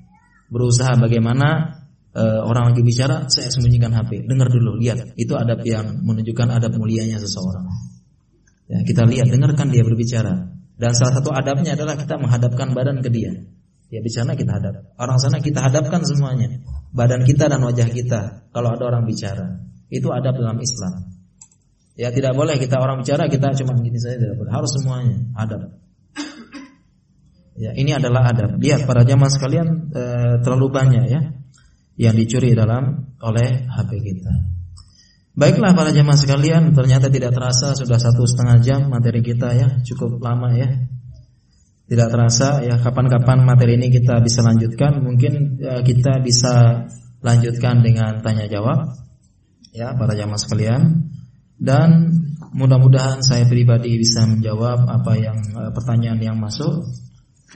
berusaha bagaimana eh, orang lagi bicara saya sembunyikan HP. Dengar dulu, lihat. Itu adab yang menunjukkan adab mulianya seseorang. Ya, kita lihat, dengarkan dia berbicara. Dan salah satu adabnya adalah kita menghadapkan badan ke dia. Ya di sana kita hadap. Orang sana kita hadapkan semuanya. Badan kita dan wajah kita kalau ada orang bicara. Itu adab dalam Islam. Ya tidak boleh kita orang bicara kita cuma gini saja tidak boleh. Harus semuanya adab. Ya ini adalah adab. Lihat para jamaah sekalian e, terlalu banyak ya yang dicuri dalam oleh HP kita. Baiklah para jemaah sekalian, ternyata tidak terasa sudah satu setengah jam materi kita ya, cukup lama ya. Tidak terasa ya, kapan-kapan materi ini kita bisa lanjutkan, mungkin ya, kita bisa lanjutkan dengan tanya jawab ya para jemaah sekalian. Dan mudah-mudahan saya pribadi bisa menjawab apa yang eh, pertanyaan yang masuk.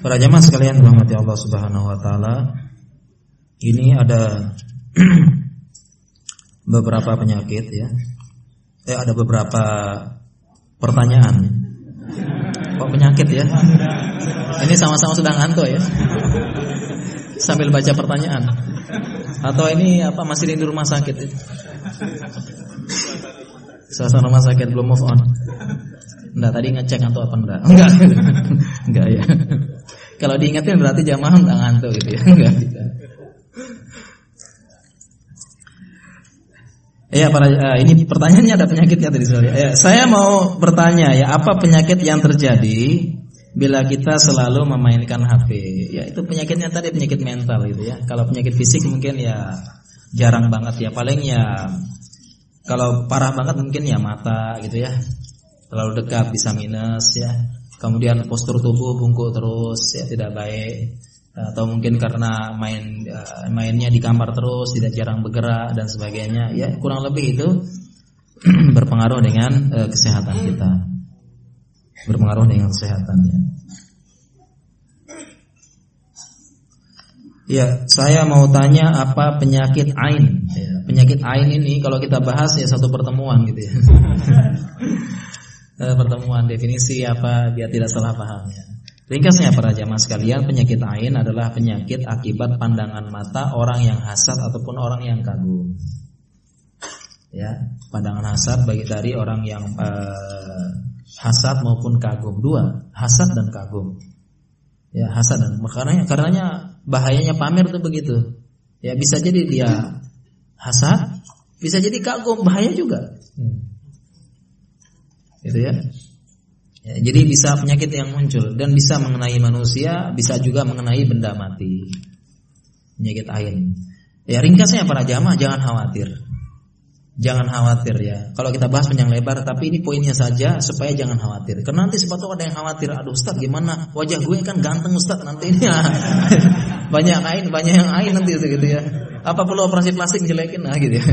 Para jemaah sekalian, rahmati Allah Subhanahu wa taala. Ini ada beberapa penyakit ya. Eh ada beberapa pertanyaan. Kok penyakit ya? Ini sama-sama sudah ngantuk ya. Sambil baca pertanyaan. Atau ini apa masih di rumah sakit ya? Suasana rumah sakit belum move on. Enggak tadi ngecek atau apa enggak? Enggak. enggak ya. Kalau diingetin berarti jamaah enggak ngantuk gitu ya. Enggak. Ya para uh, ini pertanyaannya ada penyakitnya tadi soalnya. Ya, saya mau bertanya ya apa penyakit yang terjadi bila kita selalu memainkan HP? Ya itu penyakitnya tadi penyakit mental gitu ya. Kalau penyakit fisik mungkin ya jarang banget ya paling ya kalau parah banget mungkin ya mata gitu ya. Terlalu dekat bisa minus ya. Kemudian postur tubuh bungkuk terus ya tidak baik atau mungkin karena main eh, mainnya di kamar terus tidak jarang bergerak dan sebagainya ya kurang lebih itu berpengaruh dengan uh, kesehatan kita berpengaruh dengan kesehatannya ya saya mau tanya apa penyakit ain ya, penyakit ain ini kalau kita bahas ya satu pertemuan gitu ya eh, pertemuan definisi apa biar tidak salah paham ya Ringkasnya para jamaah sekalian, penyakit ain adalah penyakit akibat pandangan mata orang yang hasad ataupun orang yang kagum. Ya, pandangan hasad bagi dari orang yang uh, hasad maupun kagum. Dua, hasad dan kagum. Ya, hasad dan karenanya karenanya bahayanya pamer itu begitu. Ya, bisa jadi dia hasad, bisa jadi kagum, bahaya juga. Hmm. Gitu ya. Ya, jadi bisa penyakit yang muncul dan bisa mengenai manusia, bisa juga mengenai benda mati. Penyakit ain. Ya ringkasnya para jamaah jangan khawatir. Jangan khawatir ya. Kalau kita bahas panjang lebar, tapi ini poinnya saja supaya jangan khawatir. Karena nanti sepatu ada yang khawatir. Aduh Ustaz gimana? Wajah gue kan ganteng Ustaz nanti ini. banyak ain, banyak yang ain nanti gitu ya. Apa perlu operasi plastik jelekin nah gitu ya.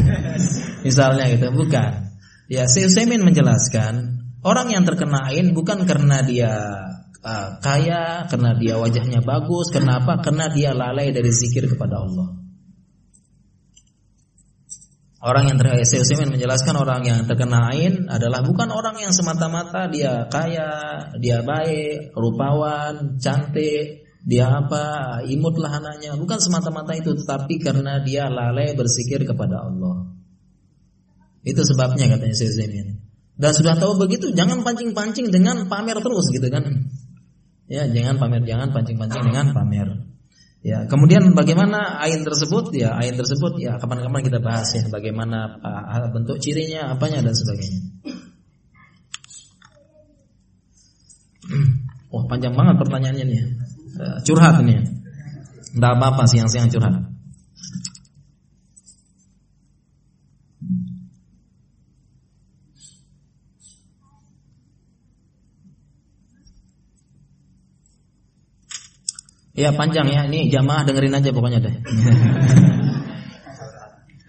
Misalnya gitu, bukan. Ya, Syekh menjelaskan, orang yang terkena ain bukan karena dia uh, kaya, karena dia wajahnya bagus, kenapa? Karena dia lalai dari zikir kepada Allah. Orang yang terkena menjelaskan orang yang terkena ain adalah bukan orang yang semata-mata dia kaya, dia baik, rupawan, cantik, dia apa, imutlah anaknya. Bukan semata-mata itu, tetapi karena dia lalai bersikir kepada Allah. Itu sebabnya katanya Syekh Dan sudah tahu begitu, jangan pancing-pancing dengan pamer terus gitu kan. Ya, jangan pamer, jangan pancing-pancing dengan pamer. Ya, kemudian bagaimana ain tersebut? Ya, ain tersebut ya kapan-kapan kita bahas ya bagaimana uh, bentuk cirinya, apanya dan sebagainya. Wah, panjang banget pertanyaannya nih. Uh, curhat ini. Enggak apa-apa siang-siang curhat. Ya panjang ya, ini jamaah dengerin aja pokoknya deh.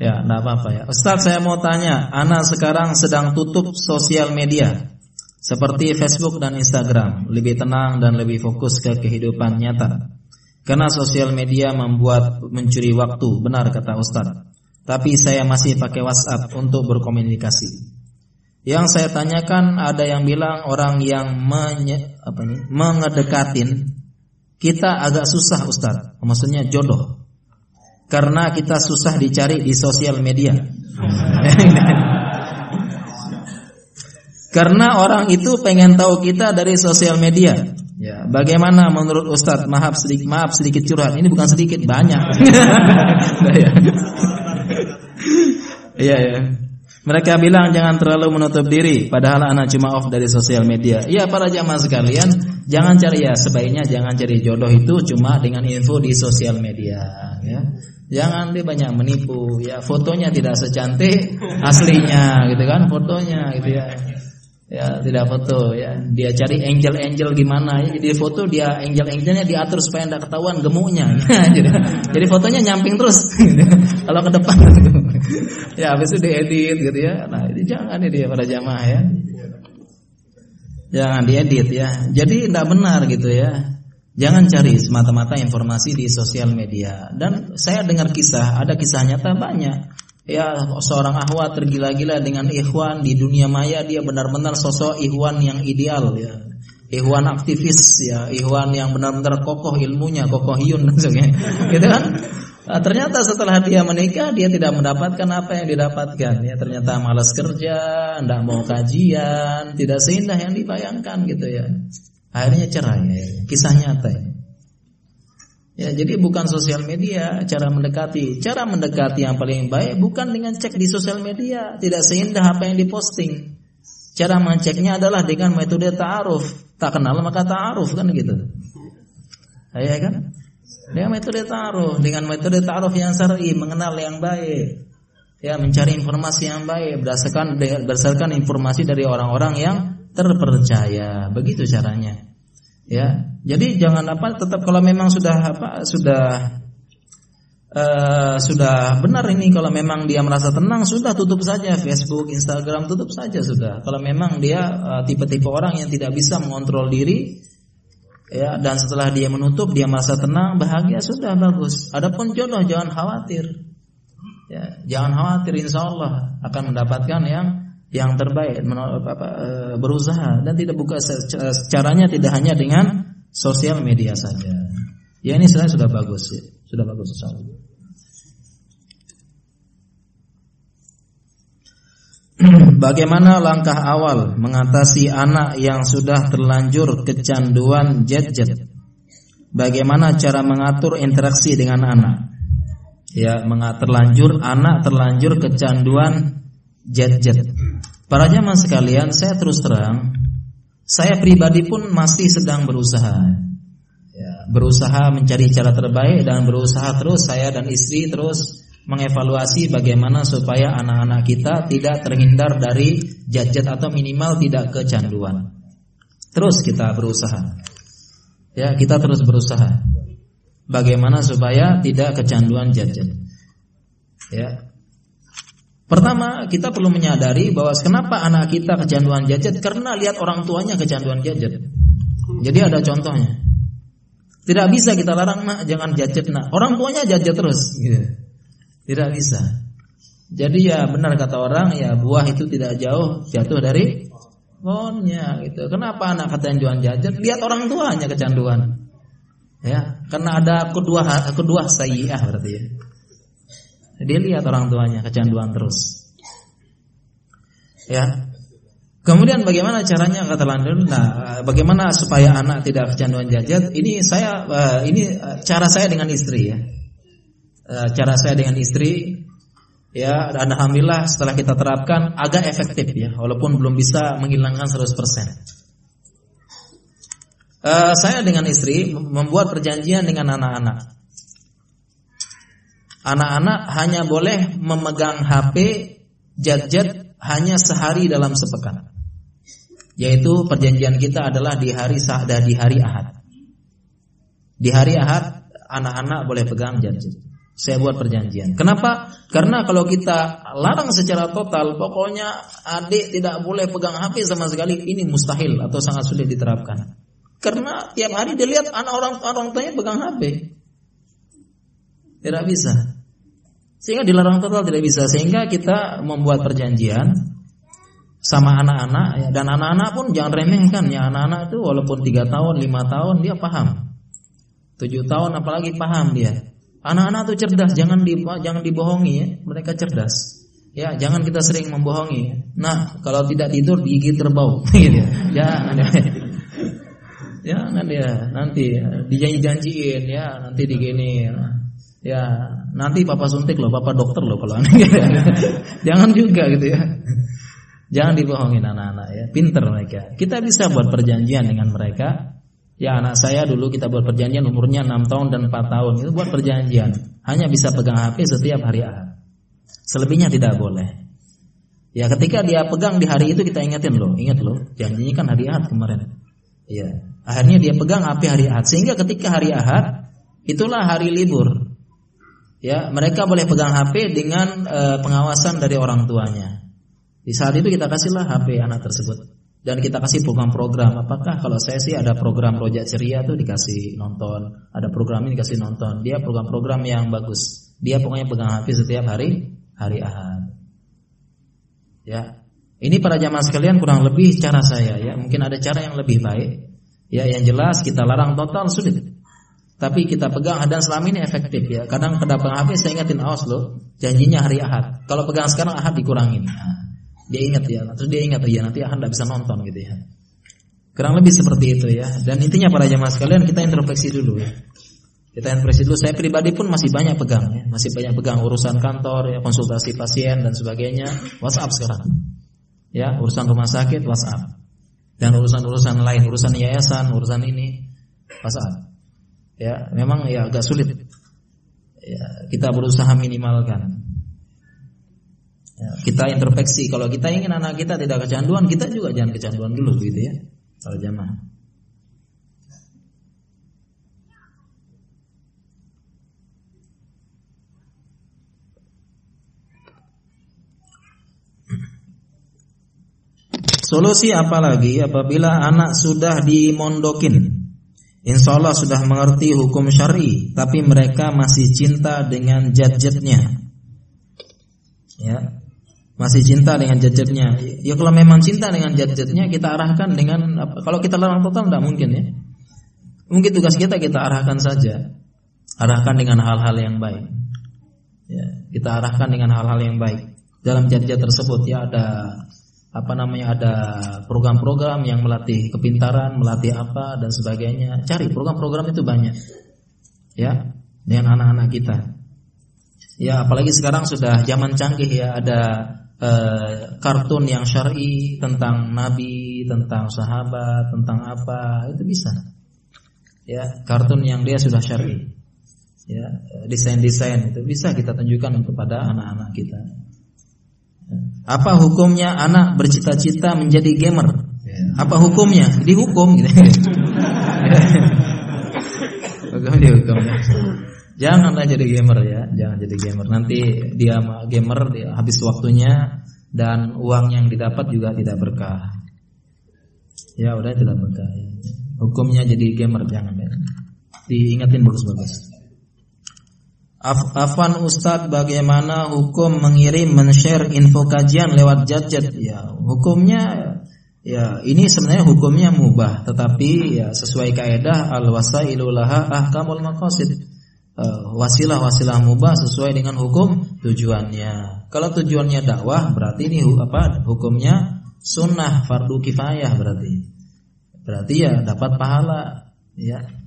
ya, enggak apa-apa ya. Ustaz saya mau tanya, anak sekarang sedang tutup sosial media seperti Facebook dan Instagram, lebih tenang dan lebih fokus ke kehidupan nyata. Karena sosial media membuat mencuri waktu, benar kata Ustaz. Tapi saya masih pakai WhatsApp untuk berkomunikasi. Yang saya tanyakan ada yang bilang orang yang menye, apa ini, mengedekatin kita agak susah Ustaz, maksudnya jodoh. Karena kita susah dicari di sosial media. Karena orang itu pengen tahu kita dari sosial media. Ya, bagaimana menurut Ustadz? Maaf sedikit, maaf sedikit curhat. Ini bukan sedikit, banyak. Iya ya. Mereka bilang jangan terlalu menutup diri, padahal anak cuma off dari sosial media. Iya para jamaah sekalian, Jangan cari ya sebaiknya jangan cari jodoh itu cuma dengan info di sosial media ya. Jangan dia banyak menipu ya fotonya tidak secantik aslinya gitu kan fotonya gitu ya. Ya tidak foto ya. Dia cari angel-angel gimana ya. Jadi foto dia angel-angelnya diatur supaya tidak ketahuan gemuknya. jadi, jadi fotonya nyamping terus kalau ke depan. ya habis itu diedit gitu ya. Nah, ini jangan ini pada jamaah ya. Jangan diedit ya. Jadi tidak benar gitu ya. Jangan cari semata-mata informasi di sosial media. Dan saya dengar kisah, ada kisah nyata banyak. Ya, seorang ahwat tergila-gila dengan ikhwan di dunia maya dia benar-benar sosok ikhwan yang ideal ya. Ikhwan aktivis ya, ikhwan yang benar-benar kokoh ilmunya, kokoh hiun dan sebagainya. Gitu kan? Nah, ternyata setelah dia menikah dia tidak mendapatkan apa yang didapatkan. Ya ternyata malas kerja, tidak mau kajian, tidak seindah yang dibayangkan gitu ya. Akhirnya cerai. Ya. Kisah nyata. Ya. Ya jadi bukan sosial media cara mendekati. Cara mendekati yang paling baik bukan dengan cek di sosial media, tidak seindah apa yang diposting. Cara mengeceknya adalah dengan metode ta'aruf. Tak kenal maka ta'aruf kan gitu. Ya kan? Dengan metode taruh, dengan metode taruh yang syar'i, mengenal yang baik. Ya, mencari informasi yang baik berdasarkan berdasarkan informasi dari orang-orang yang terpercaya. Begitu caranya. Ya. Jadi jangan apa tetap kalau memang sudah apa sudah uh, sudah benar ini kalau memang dia merasa tenang sudah tutup saja Facebook, Instagram tutup saja sudah. Kalau memang dia uh, tipe-tipe orang yang tidak bisa mengontrol diri ya dan setelah dia menutup dia merasa tenang bahagia sudah bagus. Adapun jodoh jangan khawatir. Ya jangan khawatir insya Allah akan mendapatkan yang yang terbaik e, berusaha. Dan tidak buka caranya tidak hanya dengan sosial media saja ya ini saya sudah bagus ya. sudah bagus Allah Bagaimana langkah awal mengatasi anak yang sudah terlanjur kecanduan gadget? Bagaimana cara mengatur interaksi dengan anak? Ya, terlanjur anak terlanjur kecanduan gadget. Para jamaah sekalian, saya terus terang, saya pribadi pun masih sedang berusaha. Ya, berusaha mencari cara terbaik dan berusaha terus saya dan istri terus mengevaluasi bagaimana supaya anak-anak kita tidak terhindar dari gadget atau minimal tidak kecanduan. Terus kita berusaha. Ya, kita terus berusaha. Bagaimana supaya tidak kecanduan gadget. Ya. Pertama, kita perlu menyadari bahwa kenapa anak kita kecanduan gadget karena lihat orang tuanya kecanduan gadget. Jadi ada contohnya. Tidak bisa kita larang nak jangan gadget nak. Orang tuanya gadget terus. Gitu. Tidak bisa. Jadi ya benar kata orang ya buah itu tidak jauh jatuh dari pohonnya gitu. Kenapa anak kecanduan jajan? Lihat orang tuanya kecanduan. Ya, karena ada kedua kedua sayyah berarti ya. Dia lihat orang tuanya kecanduan terus. Ya. Kemudian bagaimana caranya kata Landun? Nah, bagaimana supaya anak tidak kecanduan jajan? Ini saya uh, ini uh, cara saya dengan istri ya. Eh, cara saya dengan istri ya dan alhamdulillah setelah kita terapkan agak efektif ya walaupun belum bisa menghilangkan 100%. Uh, saya dengan istri membuat perjanjian dengan anak-anak. Anak-anak hanya boleh memegang HP gadget hanya sehari dalam sepekan. Yaitu perjanjian kita adalah di hari sahda di hari Ahad. Di hari Ahad anak-anak boleh pegang gadget. Saya buat perjanjian. Kenapa? Karena kalau kita larang secara total, pokoknya adik tidak boleh pegang HP sama sekali, ini mustahil atau sangat sulit diterapkan. Karena tiap hari dia lihat anak orang orang tuanya pegang HP. Tidak bisa. Sehingga dilarang total tidak bisa. Sehingga kita membuat perjanjian sama anak-anak ya, dan anak-anak pun jangan remehkan ya anak-anak itu walaupun tiga tahun, lima tahun dia paham. tujuh tahun apalagi paham dia. Anak-anak tuh cerdas, jangan di, jangan dibohongi ya. Mereka cerdas. Ya, jangan kita sering membohongi. Nah, kalau tidak tidur digigit kerbau gitu ya. Jangan ya. Jangan ya, nanti dijanji-janjiin ya, nanti digini ya. Ya. nanti papa suntik loh, papa dokter loh kalau aneh. Jangan juga gitu ya. Jangan dibohongin anak-anak ya. Pinter mereka. Kita bisa buat perjanjian dengan mereka Ya anak saya dulu kita buat perjanjian umurnya 6 tahun dan 4 tahun itu buat perjanjian hanya bisa pegang HP setiap hari Ahad. Selebihnya tidak boleh. Ya ketika dia pegang di hari itu kita ingetin loh, ingat loh, janjinya kan hari Ahad kemarin. Ya, akhirnya dia pegang HP hari Ahad sehingga ketika hari Ahad itulah hari libur. Ya, mereka boleh pegang HP dengan e, pengawasan dari orang tuanya. Di saat itu kita kasihlah HP anak tersebut dan kita kasih program-program. Apakah kalau saya sih ada program Rojak Ceria tuh dikasih nonton, ada program ini dikasih nonton. Dia program-program yang bagus. Dia pokoknya pegang HP setiap hari hari Ahad. Ya. Ini para jamaah sekalian kurang lebih cara saya ya. Mungkin ada cara yang lebih baik. Ya, yang jelas kita larang total sulit. Tapi kita pegang dan selama ini efektif ya. Kadang pada pegang HP saya ingatin awas loh, janjinya hari Ahad. Kalau pegang sekarang Ahad dikurangin. Dia ingat ya, terus dia ingat ya nanti akan tidak bisa nonton gitu ya. Kurang lebih seperti itu ya. Dan intinya para jamaah sekalian kita introspeksi dulu ya. Kita introspeksi dulu. Saya pribadi pun masih banyak pegang ya, masih banyak pegang urusan kantor ya, konsultasi pasien dan sebagainya. WhatsApp sekarang. Ya, urusan rumah sakit WhatsApp. Dan urusan-urusan lain, urusan yayasan, urusan ini WhatsApp. Ya, memang ya agak sulit. Ya, kita berusaha minimalkan. Ya, kita introspeksi. Kalau kita ingin anak kita tidak kecanduan, kita juga jangan kecanduan dulu gitu ya. Kalau jamaah. Solusi apa lagi apabila anak sudah dimondokin? Insya Allah sudah mengerti hukum syari, tapi mereka masih cinta dengan jadjetnya. Ya, masih cinta dengan gadgetnya. Ya kalau memang cinta dengan gadgetnya kita arahkan dengan? Kalau kita larang total tidak mungkin ya. Mungkin tugas kita kita arahkan saja. Arahkan dengan hal-hal yang baik. Ya, kita arahkan dengan hal-hal yang baik. Dalam gadget tersebut ya ada apa namanya ada program-program yang melatih kepintaran, melatih apa dan sebagainya. Cari program-program itu banyak. Ya, dengan anak-anak kita. Ya, apalagi sekarang sudah zaman canggih ya, ada uh, kartun yang syar'i tentang nabi, tentang sahabat, tentang apa, itu bisa. Ya, kartun yang dia sudah syar'i. ya desain-desain itu bisa kita tunjukkan kepada anak-anak kita. Apa hukumnya anak bercita-cita menjadi gamer? Apa hukumnya? Dihukum gitu. Hukum dihukum. Janganlah jadi gamer ya, jangan jadi gamer. Nanti dia gamer dia habis waktunya dan uang yang didapat juga tidak berkah. Ya udah tidak berkah. Ya. Hukumnya jadi gamer jangan ya. Diingatin bagus-bagus. Af Afan Ustadz bagaimana hukum mengirim men-share info kajian lewat jadjet ya hukumnya ya ini sebenarnya hukumnya mubah tetapi ya sesuai kaidah al wasailu laha ahkamul maqasid. Uh, wasilah-wasilah mubah sesuai dengan hukum tujuannya. Kalau tujuannya dakwah berarti ini apa hukumnya sunnah fardu kifayah berarti. Berarti ya dapat pahala ya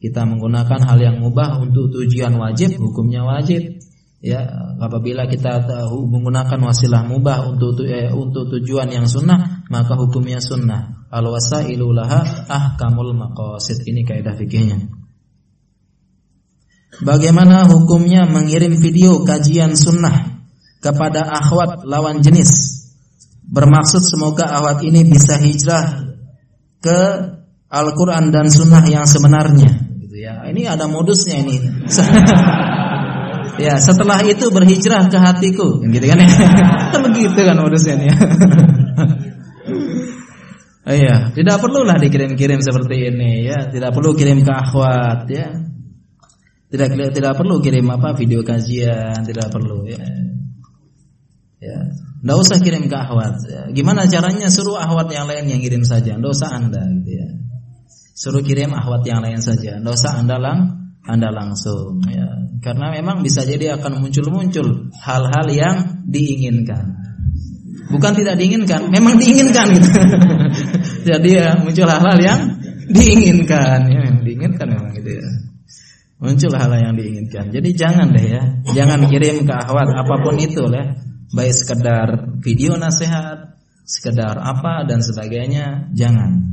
kita menggunakan hal yang mubah untuk tujuan wajib, hukumnya wajib. Ya, apabila kita menggunakan wasilah mubah untuk eh, untuk tujuan yang sunnah, maka hukumnya sunnah. Al wasailu laha ahkamul maqasid. Ini kaidah fikihnya. Bagaimana hukumnya mengirim video kajian sunnah kepada akhwat lawan jenis? Bermaksud semoga akhwat ini bisa hijrah ke Al-Quran dan Sunnah yang sebenarnya ya. Ini ada modusnya ini. ya, setelah itu berhijrah ke hatiku, gitu kan ya. kan begitu kan modusnya nih. Iya, tidak perlulah dikirim-kirim seperti ini ya, tidak perlu kirim ke akhwat ya. Tidak tidak perlu kirim apa video kajian, tidak perlu ya. Ya, tidak usah kirim ke akhwat. Ya. Gimana caranya suruh akhwat yang lain yang kirim saja, usah anda gitu ya. Suruh kirim ahwat yang lain saja. Usah anda lang, anda langsung. Ya. Karena memang bisa jadi akan muncul-muncul hal-hal yang diinginkan. Bukan tidak diinginkan, memang diinginkan gitu. jadi ya muncul hal-hal yang diinginkan. Ya, yang diinginkan memang gitu ya. Muncul hal, hal yang diinginkan. Jadi jangan deh ya, jangan kirim ke ahwat apa pun itu lah. Baik sekedar video nasihat, sekedar apa dan sebagainya, jangan.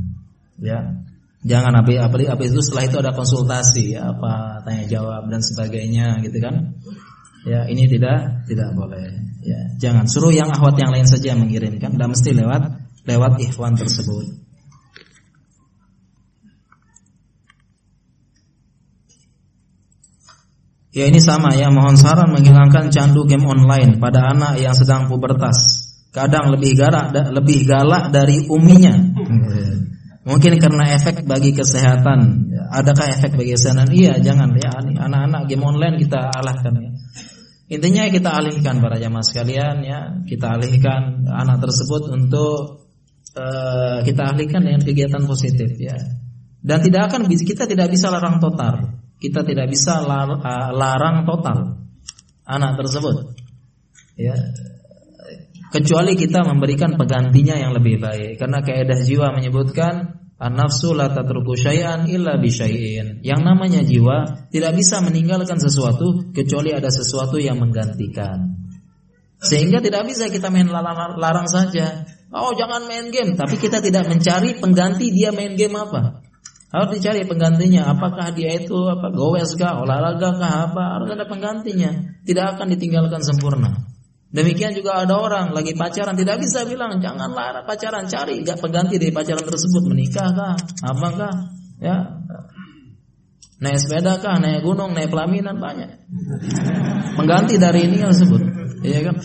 Ya, Jangan apa apa apa itu setelah itu ada konsultasi apa tanya jawab dan sebagainya gitu kan. Ya, ini tidak tidak boleh. Ya, jangan suruh yang ahwat yang lain saja yang mengirimkan, dan mesti lewat lewat ikhwan tersebut. Ya ini sama ya, mohon saran menghilangkan candu game online pada anak yang sedang pubertas. Kadang lebih galak lebih galak dari uminya. Mungkin karena efek bagi kesehatan. Adakah efek bagi kesehatan? Iya, jangan ya. Anak-anak game online kita alahkan ya. Intinya kita alihkan para jamaah sekalian ya. Kita alihkan anak tersebut untuk uh, kita alihkan dengan kegiatan positif ya. Dan tidak akan kita tidak bisa larang total. Kita tidak bisa eh, larang total anak tersebut. Ya, kecuali kita memberikan penggantinya yang lebih baik karena kaidah jiwa menyebutkan An-nafsu la tatruku syai'an illa. Yang namanya jiwa tidak bisa meninggalkan sesuatu kecuali ada sesuatu yang menggantikan. Sehingga tidak bisa kita main larang, larang saja. Oh, jangan main game, tapi kita tidak mencari pengganti dia main game apa. Harus dicari penggantinya. Apakah dia itu apa gowes kah, olahraga kah apa? Harus ada penggantinya. Tidak akan ditinggalkan sempurna. Demikian juga ada orang lagi pacaran tidak bisa bilang janganlah pacaran cari. Gak pengganti dari pacaran tersebut menikah kah apakah ya. Naik sepeda kah naik gunung naik pelaminan banyak. Mengganti dari ini tersebut iya kan?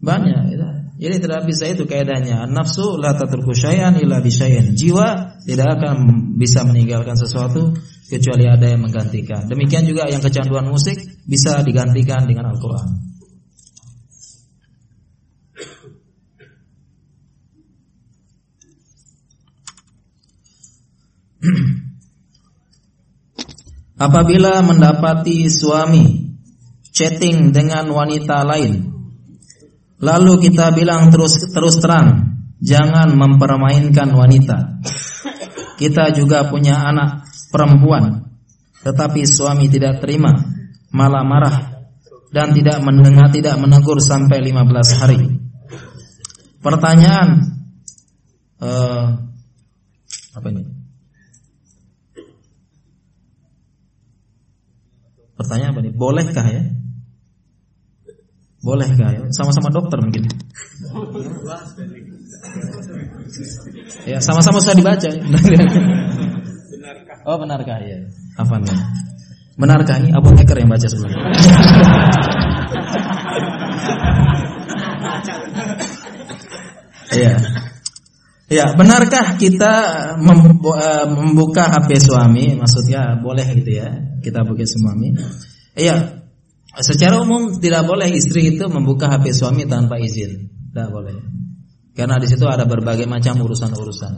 Banyak ya. jadi tidak bisa itu kaidahnya. Nafsu la tatruku syai'an illa jiwa tidak akan bisa meninggalkan sesuatu kecuali ada yang menggantikan. Demikian juga yang kecanduan musik bisa digantikan dengan Al-Qur'an Apabila mendapati suami chatting dengan wanita lain, lalu kita bilang terus terus terang, jangan mempermainkan wanita. Kita juga punya anak perempuan, tetapi suami tidak terima, malah marah dan tidak mendengar tidak menegur sampai 15 hari. Pertanyaan uh, apa ini? Pertanyaan apa nih? Bolehkah ya? Bolehkah ya? Sama-sama dokter mungkin. Ya, sama-sama usah dibaca. Oh, benarkah ya? Apa nih? Benarkah ini Abu Hacker yang baca sebelumnya? Iya. Ya, benarkah kita eh, membuka HP suami? Maksudnya boleh gitu ya? Kita buka suami. Iya. Secara umum tidak boleh istri itu membuka HP suami tanpa izin. Tidak boleh. Karena di situ ada berbagai macam urusan-urusan.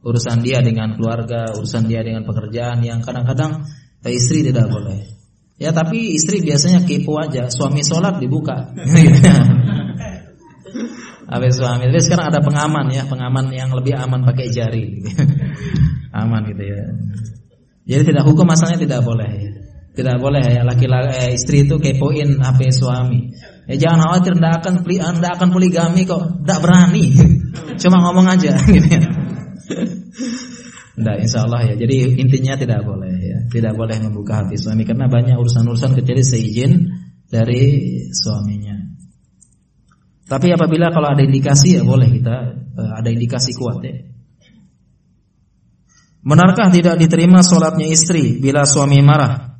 Urusan dia dengan keluarga, urusan dia dengan pekerjaan yang kadang-kadang istri tidak boleh. Ya tapi istri biasanya kepo aja. Suami sholat dibuka. Habis suami. Tapi sekarang ada pengaman ya, pengaman yang lebih aman pakai jari. aman gitu ya. Jadi tidak hukum asalnya tidak boleh ya. Tidak boleh ya laki-laki eh, istri itu kepoin HP suami. Ya jangan khawatir tidak akan tidak akan poligami kok, tidak berani. Cuma ngomong aja gitu ya. Tidak, insya Allah ya. Jadi intinya tidak boleh ya, tidak boleh membuka hati suami karena banyak urusan-urusan kecuali seizin dari suaminya. Tapi apabila kalau ada indikasi ya boleh kita uh, ada indikasi kuat ya. Benarkah tidak diterima sholatnya istri bila suami marah?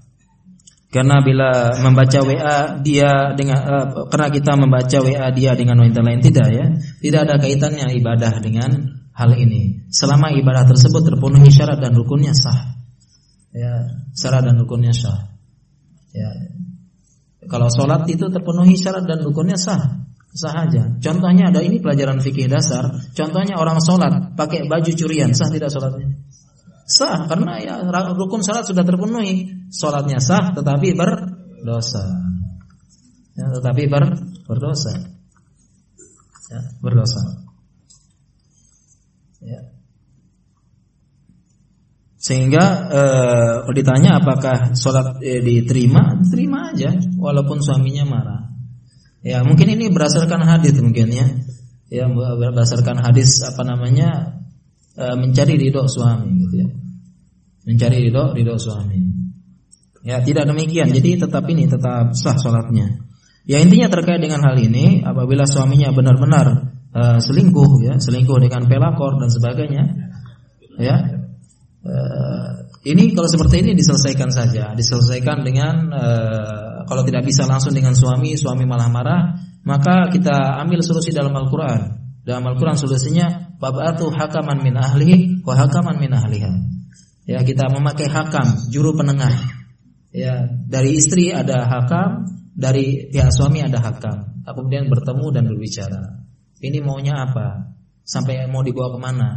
Karena bila membaca WA dia dengan uh, karena kita membaca WA dia dengan wanita lain tidak ya, tidak ada kaitannya ibadah dengan hal ini. Selama ibadah tersebut terpenuhi syarat dan rukunnya sah. Ya, syarat dan rukunnya sah. Ya. Kalau sholat itu terpenuhi syarat dan rukunnya sah sah aja. Contohnya ada ini pelajaran fikih dasar. Contohnya orang sholat pakai baju curian, sah tidak sholatnya? Sah karena ya rukun sholat sudah terpenuhi. Sholatnya sah tetapi berdosa. Ya, tetapi ber, berdosa. Ya, berdosa. Ya. Sehingga eh, ditanya apakah sholat eh, diterima, terima aja walaupun suaminya marah. Ya, mungkin ini berdasarkan hadis mungkin ya. Ya, berdasarkan hadis apa namanya? E, mencari ridho suami gitu ya. Mencari ridho ridho suami. Ya, tidak demikian. Jadi tetap ini tetap sah sholatnya. Ya intinya terkait dengan hal ini, apabila suaminya benar-benar e, selingkuh ya, selingkuh dengan pelakor dan sebagainya, ya. E, ini kalau seperti ini diselesaikan saja, diselesaikan dengan e, kalau tidak bisa langsung dengan suami, suami malah marah, maka kita ambil solusi dalam Al-Qur'an. Dalam Al-Qur'an solusinya babatu hakaman min ahlihi wa hakaman min ahliha. Ya, kita memakai hakam, juru penengah. Ya, dari istri ada hakam, dari pihak suami ada hakam. Kemudian bertemu dan berbicara. Ini maunya apa? Sampai mau dibawa ke mana?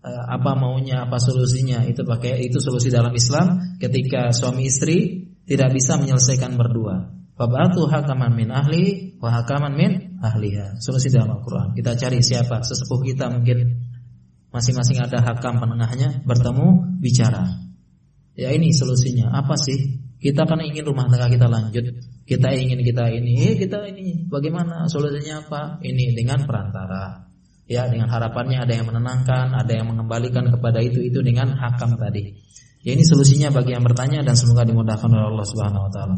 Eh, apa maunya, apa solusinya? Itu pakai itu solusi dalam Islam ketika suami istri tidak bisa menyelesaikan berdua. Fabatu hakaman min ahli wa hakaman min ahliha. Solusi dalam Al-Qur'an. Kita cari siapa sesepuh kita mungkin masing-masing ada hakam penengahnya bertemu bicara. Ya ini solusinya. Apa sih? Kita kan ingin rumah tangga kita lanjut. Kita ingin kita ini, eh, kita ini. Bagaimana solusinya apa? Ini dengan perantara. Ya, dengan harapannya ada yang menenangkan, ada yang mengembalikan kepada itu itu dengan hakam tadi. Ya ini solusinya bagi yang bertanya dan semoga dimudahkan oleh Allah Subhanahu wa taala.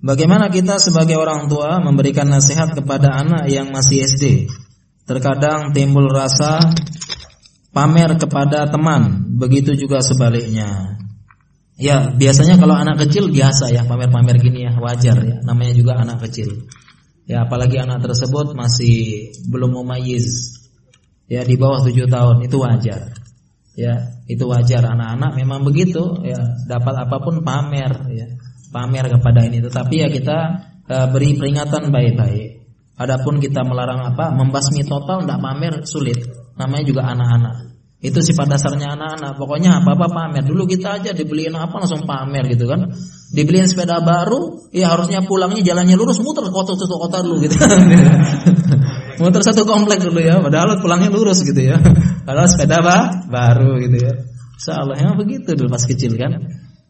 Bagaimana kita sebagai orang tua memberikan nasihat kepada anak yang masih SD? Terkadang timbul rasa pamer kepada teman, begitu juga sebaliknya. Ya, biasanya kalau anak kecil biasa ya pamer-pamer gini ya, wajar ya, namanya juga anak kecil. Ya apalagi anak tersebut masih belum mumayyiz. Ya di bawah tujuh tahun itu wajar. Ya, itu wajar anak-anak memang begitu ya, dapat apa pun pamer ya. Pamer kepada ini tetapi ya kita uh, beri peringatan baik-baik. Adapun kita melarang apa? Membasmi total tidak pamer sulit. Namanya juga anak-anak. Itu sifat dasarnya anak-anak. Pokoknya apa-apa pamer. Dulu kita aja dibeliin apa langsung pamer gitu kan. Dibeliin sepeda baru, ya harusnya pulangnya jalannya lurus, muter kota satu kota dulu gitu. muter satu komplek dulu ya. Padahal pulangnya lurus gitu ya. Padahal sepeda apa? baru gitu ya. Insyaallah yang begitu dulu pas kecil kan.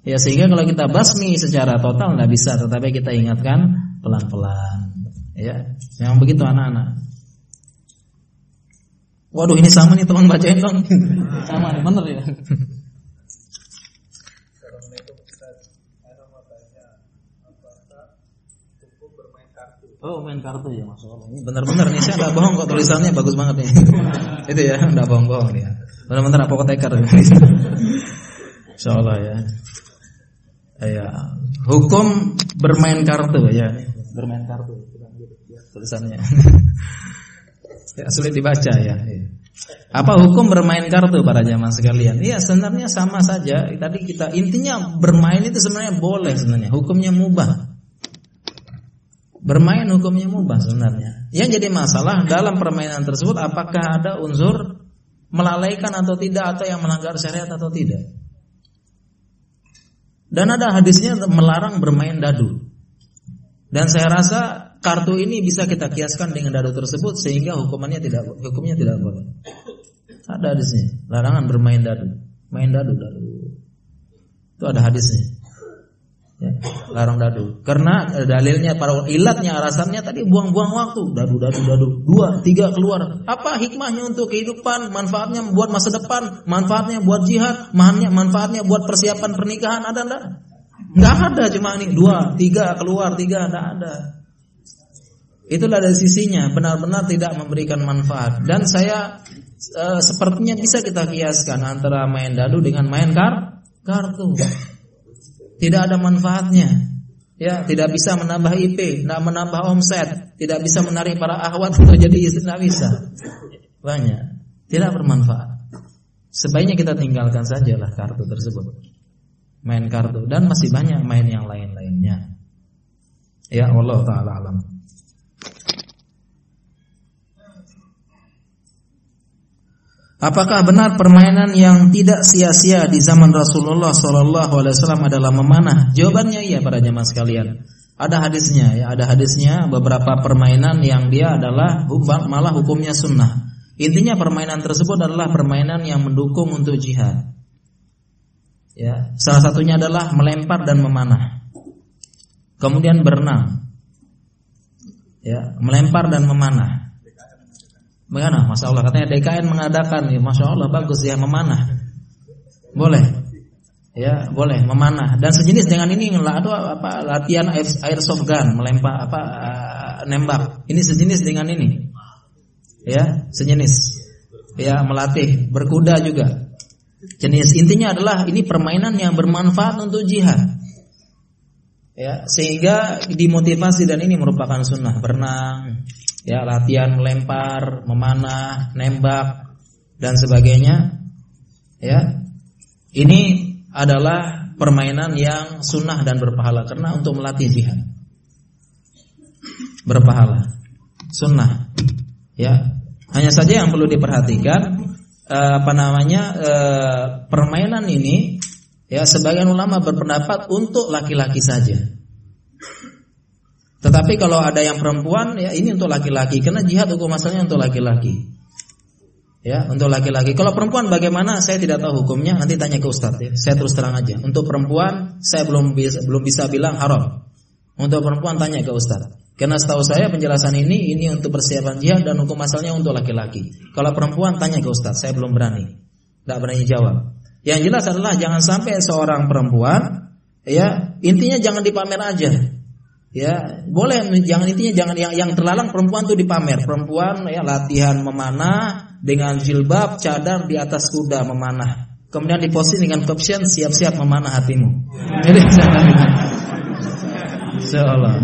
Ya sehingga kalau kita basmi secara total nggak bisa, tetapi kita ingatkan pelan-pelan. Ya, yang begitu anak-anak. Waduh ini sama nih tolong bacain dong. sama nih bener ya. Oh main kartu ya masuk Allah. Ini benar-benar nih saya nggak bohong kok tulisannya bagus banget nih. Itu ya nggak bohong-bohong nih. Benar-benar apoteker. Insya Allah ya. Ya, hukum bermain kartu ya, bermain kartu tulisannya. Ya, sulit dibaca ya. Apa hukum bermain kartu para jamaah sekalian? Iya sebenarnya sama saja. Tadi kita intinya bermain itu sebenarnya boleh sebenarnya. Hukumnya mubah. Bermain hukumnya mubah sebenarnya. Yang jadi masalah dalam permainan tersebut apakah ada unsur melalaikan atau tidak atau yang melanggar syariat atau tidak. Dan ada hadisnya melarang bermain dadu. Dan saya rasa kartu ini bisa kita kiaskan dengan dadu tersebut sehingga hukumannya tidak hukumnya tidak boleh. Ada hadisnya, larangan bermain dadu. Main dadu dadu. Itu ada hadisnya ya, larang dadu. Karena dalilnya para ilatnya alasannya tadi buang-buang waktu, dadu dadu dadu, dua tiga keluar. Apa hikmahnya untuk kehidupan? Manfaatnya buat masa depan, manfaatnya buat jihad, manfaatnya manfaatnya buat persiapan pernikahan ada enggak? Enggak ada cuma ini dua tiga keluar tiga enggak ada. Itulah dari sisinya benar-benar tidak memberikan manfaat dan saya e, sepertinya bisa kita kiaskan antara main dadu dengan main kar kartu tidak ada manfaatnya. Ya, tidak bisa menambah IP, tidak menambah omset, tidak bisa menarik para ahwat untuk jadi istri, tidak bisa. Banyak, tidak bermanfaat. Sebaiknya kita tinggalkan sajalah kartu tersebut. Main kartu dan masih banyak main yang lain-lainnya. Ya Allah taala alam. Apakah benar permainan yang tidak sia-sia di zaman Rasulullah Shallallahu Alaihi Wasallam adalah memanah? Jawabannya iya para jemaah sekalian. Ada hadisnya ya, ada hadisnya beberapa permainan yang dia adalah malah hukumnya sunnah. Intinya permainan tersebut adalah permainan yang mendukung untuk jihad. Ya, salah satunya adalah melempar dan memanah. Kemudian berenang. Ya, melempar dan memanah. Bagaimana? Masya Allah katanya DKN mengadakan ya, Masya Allah bagus ya memanah. Boleh. Ya, boleh memanah dan sejenis dengan ini atau apa latihan air, airsoft gun, melempar apa uh, nembak. Ini sejenis dengan ini. Ya, sejenis. Ya, melatih berkuda juga. Jenis intinya adalah ini permainan yang bermanfaat untuk jihad. Ya, sehingga dimotivasi dan ini merupakan sunnah berenang, ya latihan melempar, memanah, nembak dan sebagainya. Ya. Ini adalah permainan yang sunnah dan berpahala karena untuk melatih jihad. Berpahala. Sunnah. Ya. Hanya saja yang perlu diperhatikan eh, apa namanya eh, permainan ini ya sebagian ulama berpendapat untuk laki-laki saja. Tetapi kalau ada yang perempuan ya ini untuk laki-laki karena jihad hukum asalnya untuk laki-laki. Ya, untuk laki-laki. Kalau perempuan bagaimana? Saya tidak tahu hukumnya, nanti tanya ke ustadz ya. Saya terus terang aja. Untuk perempuan saya belum bisa belum bisa bilang haram. Untuk perempuan tanya ke ustadz. Karena setahu saya penjelasan ini ini untuk persiapan jihad dan hukum asalnya untuk laki-laki. Kalau perempuan tanya ke ustadz, saya belum berani. Tidak berani jawab. Yang jelas adalah jangan sampai seorang perempuan ya intinya jangan dipamer aja Ya, boleh jangan intinya jangan yang yang terlalang perempuan tuh dipamer. Perempuan ya latihan memanah dengan jilbab, cadar di atas kuda memanah. Kemudian diposting dengan caption siap-siap memanah hatimu. Jadi Insyaallah.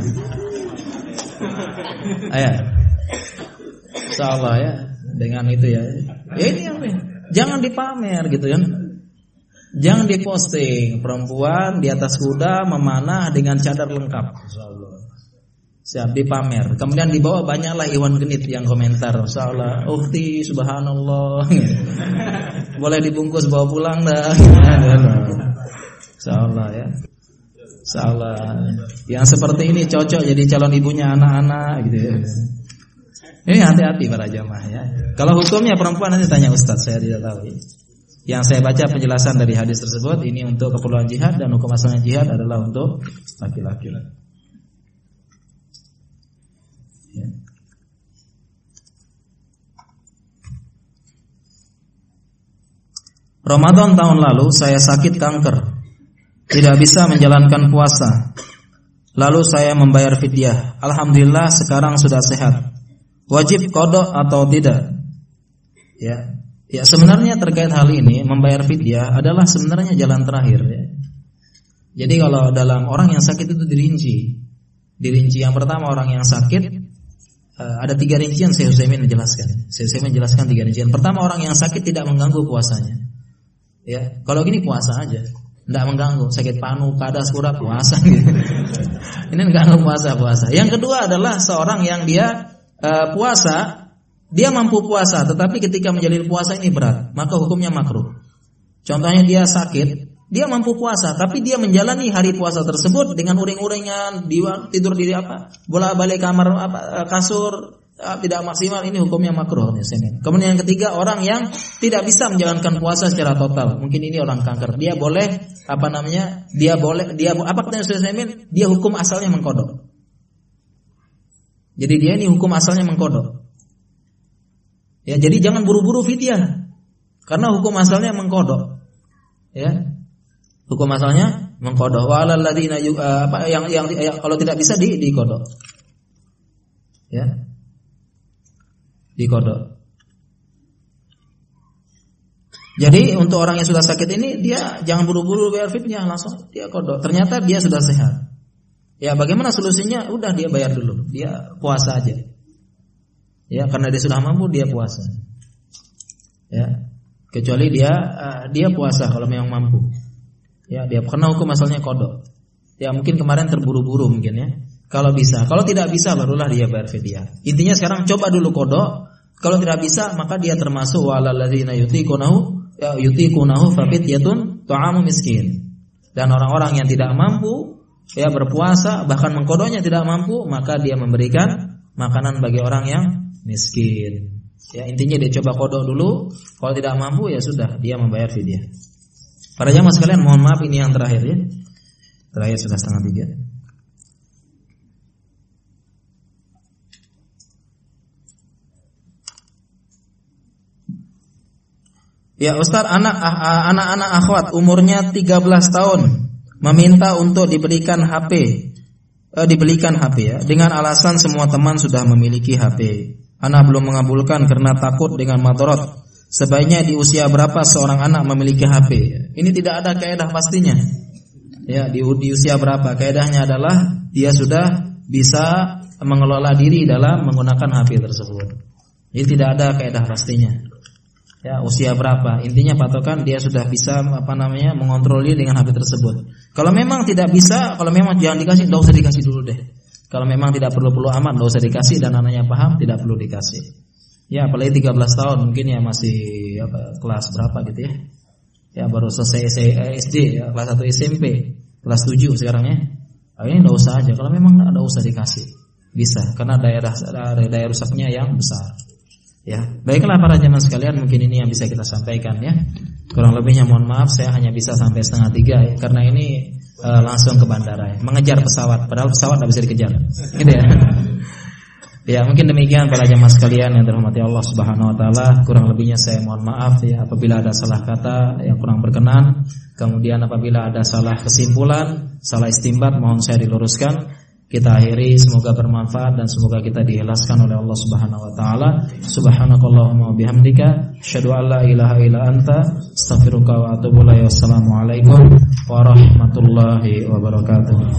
Ayah. Insyaallah ya dengan itu ya. Ya ini apa ya? Jangan dipamer gitu kan. Jangan diposting perempuan di atas kuda memanah dengan cadar lengkap. Siap dipamer. Kemudian di bawah banyaklah Iwan Genit yang komentar. Insyaallah, ukti subhanallah. Boleh dibungkus bawa pulang dah. Insyaallah ya. Insyaallah. Yang seperti ini cocok jadi calon ibunya anak-anak gitu ya. Ini hati-hati para jamaah ya. Kalau hukumnya perempuan nanti tanya Ustaz, saya tidak tahu. Ya. Yang saya baca penjelasan dari hadis tersebut ini untuk keperluan jihad dan hukum asalnya jihad adalah untuk laki-laki. Ya. Ramadan tahun lalu saya sakit kanker. Tidak bisa menjalankan puasa. Lalu saya membayar fidyah. Alhamdulillah sekarang sudah sehat. Wajib kodok atau tidak? Ya, ya sebenarnya terkait hal ini membayar fidyah adalah sebenarnya jalan terakhir. Ya. Jadi kalau dalam orang yang sakit itu dirinci, dirinci yang pertama orang yang sakit uh, ada tiga rincian saya Utsaimin menjelaskan. Saya Utsaimin menjelaskan tiga rincian. Pertama orang yang sakit tidak mengganggu puasanya. Ya, kalau gini puasa aja, tidak mengganggu. Sakit panu, kadas, kurat puasa gitu. Ini mengganggu puasa puasa. Yang kedua adalah seorang yang dia uh, puasa, dia mampu puasa, tetapi ketika menjalin puasa ini berat, maka hukumnya makruh. Contohnya dia sakit, dia mampu puasa, tapi dia menjalani hari puasa tersebut dengan uring-uringan, tidur di apa, bola balik kamar apa eh, kasur, eh, tidak maksimal ini hukumnya makruh Kemudian yang ketiga orang yang tidak bisa menjalankan puasa secara total. Mungkin ini orang kanker. Dia boleh apa namanya? Dia boleh dia apa katanya Dia hukum asalnya mengkodok. Jadi dia ini hukum asalnya mengkodok. Ya, jadi jangan buru-buru fidyah. Karena hukum asalnya mengkodok. Ya. Hukum asalnya mengkodok. Wa ladina uh, apa yang, yang yang kalau tidak bisa di dikodok. Ya. Dikodok. Jadi untuk orang yang sudah sakit ini dia jangan buru-buru bayar fitnya langsung dia kodok. Ternyata dia sudah sehat. Ya bagaimana solusinya? Udah dia bayar dulu, dia puasa aja. Ya karena dia sudah mampu dia puasa. Ya kecuali dia uh, dia puasa kalau memang mampu. Ya dia karena hukum asalnya kodok. Ya mungkin kemarin terburu-buru mungkin ya. Kalau bisa, kalau tidak bisa barulah dia bayar fidyah. Intinya sekarang coba dulu kodok. Kalau tidak bisa maka dia termasuk walaladzina yutikunahu ya yutikunahu fafidyatun ta'amu miskin. Dan orang-orang yang tidak mampu ya berpuasa bahkan mengkodoknya tidak mampu maka dia memberikan makanan bagi orang yang miskin. Ya intinya dia coba kodok dulu, kalau tidak mampu ya sudah dia membayar fidyah. Para jamaah sekalian mohon maaf ini yang terakhir ya. Terakhir sudah setengah tiga. Ya Ustaz anak anak-anak akhwat umurnya 13 tahun meminta untuk diberikan HP, eh, dibelikan HP ya, dengan alasan semua teman sudah memiliki HP. Anak belum mengabulkan karena takut dengan madorot. Sebaiknya di usia berapa seorang anak memiliki HP? Ini tidak ada kaidah pastinya. Ya, di, di usia berapa? Kaidahnya adalah dia sudah bisa mengelola diri dalam menggunakan HP tersebut. Ini tidak ada kaidah pastinya ya usia berapa? Intinya patokan dia sudah bisa apa namanya mengontrol dengan HP tersebut. Kalau memang tidak bisa kalau memang jangan dikasih tidak usah dikasih dulu deh. Kalau memang tidak perlu-perlu amat tidak usah dikasih dan anaknya paham tidak perlu dikasih. Ya apalagi 13 tahun mungkin ya masih apa kelas berapa gitu ya. Ya baru selesai SD ya, kelas 1 SMP kelas 7 sekarang ya. Oh, ini tidak usah aja. Kalau memang tidak usah dikasih. Bisa karena daerah daerah rusaknya yang besar Ya, baiklah para jemaah sekalian, mungkin ini yang bisa kita sampaikan ya. Kurang lebihnya mohon maaf, saya hanya bisa sampai setengah tiga ya, karena ini uh, langsung ke bandara ya, mengejar pesawat, padahal pesawat tidak bisa dikejar, gitu ya. Ya mungkin demikian para jemaah sekalian yang dirahmati Allah Subhanahu Wa Taala. Kurang lebihnya saya mohon maaf ya apabila ada salah kata yang kurang berkenan. Kemudian apabila ada salah kesimpulan, salah istimbat mohon saya diluruskan. Kita akhiri semoga bermanfaat dan semoga kita diikhlaskan oleh Allah Subhanahu wa taala. Subhanakallahumma bihamdika asyhadu an la ilaha illa anta astaghfiruka wa atubu ilaik. Wassalamualaikum warahmatullahi wabarakatuh.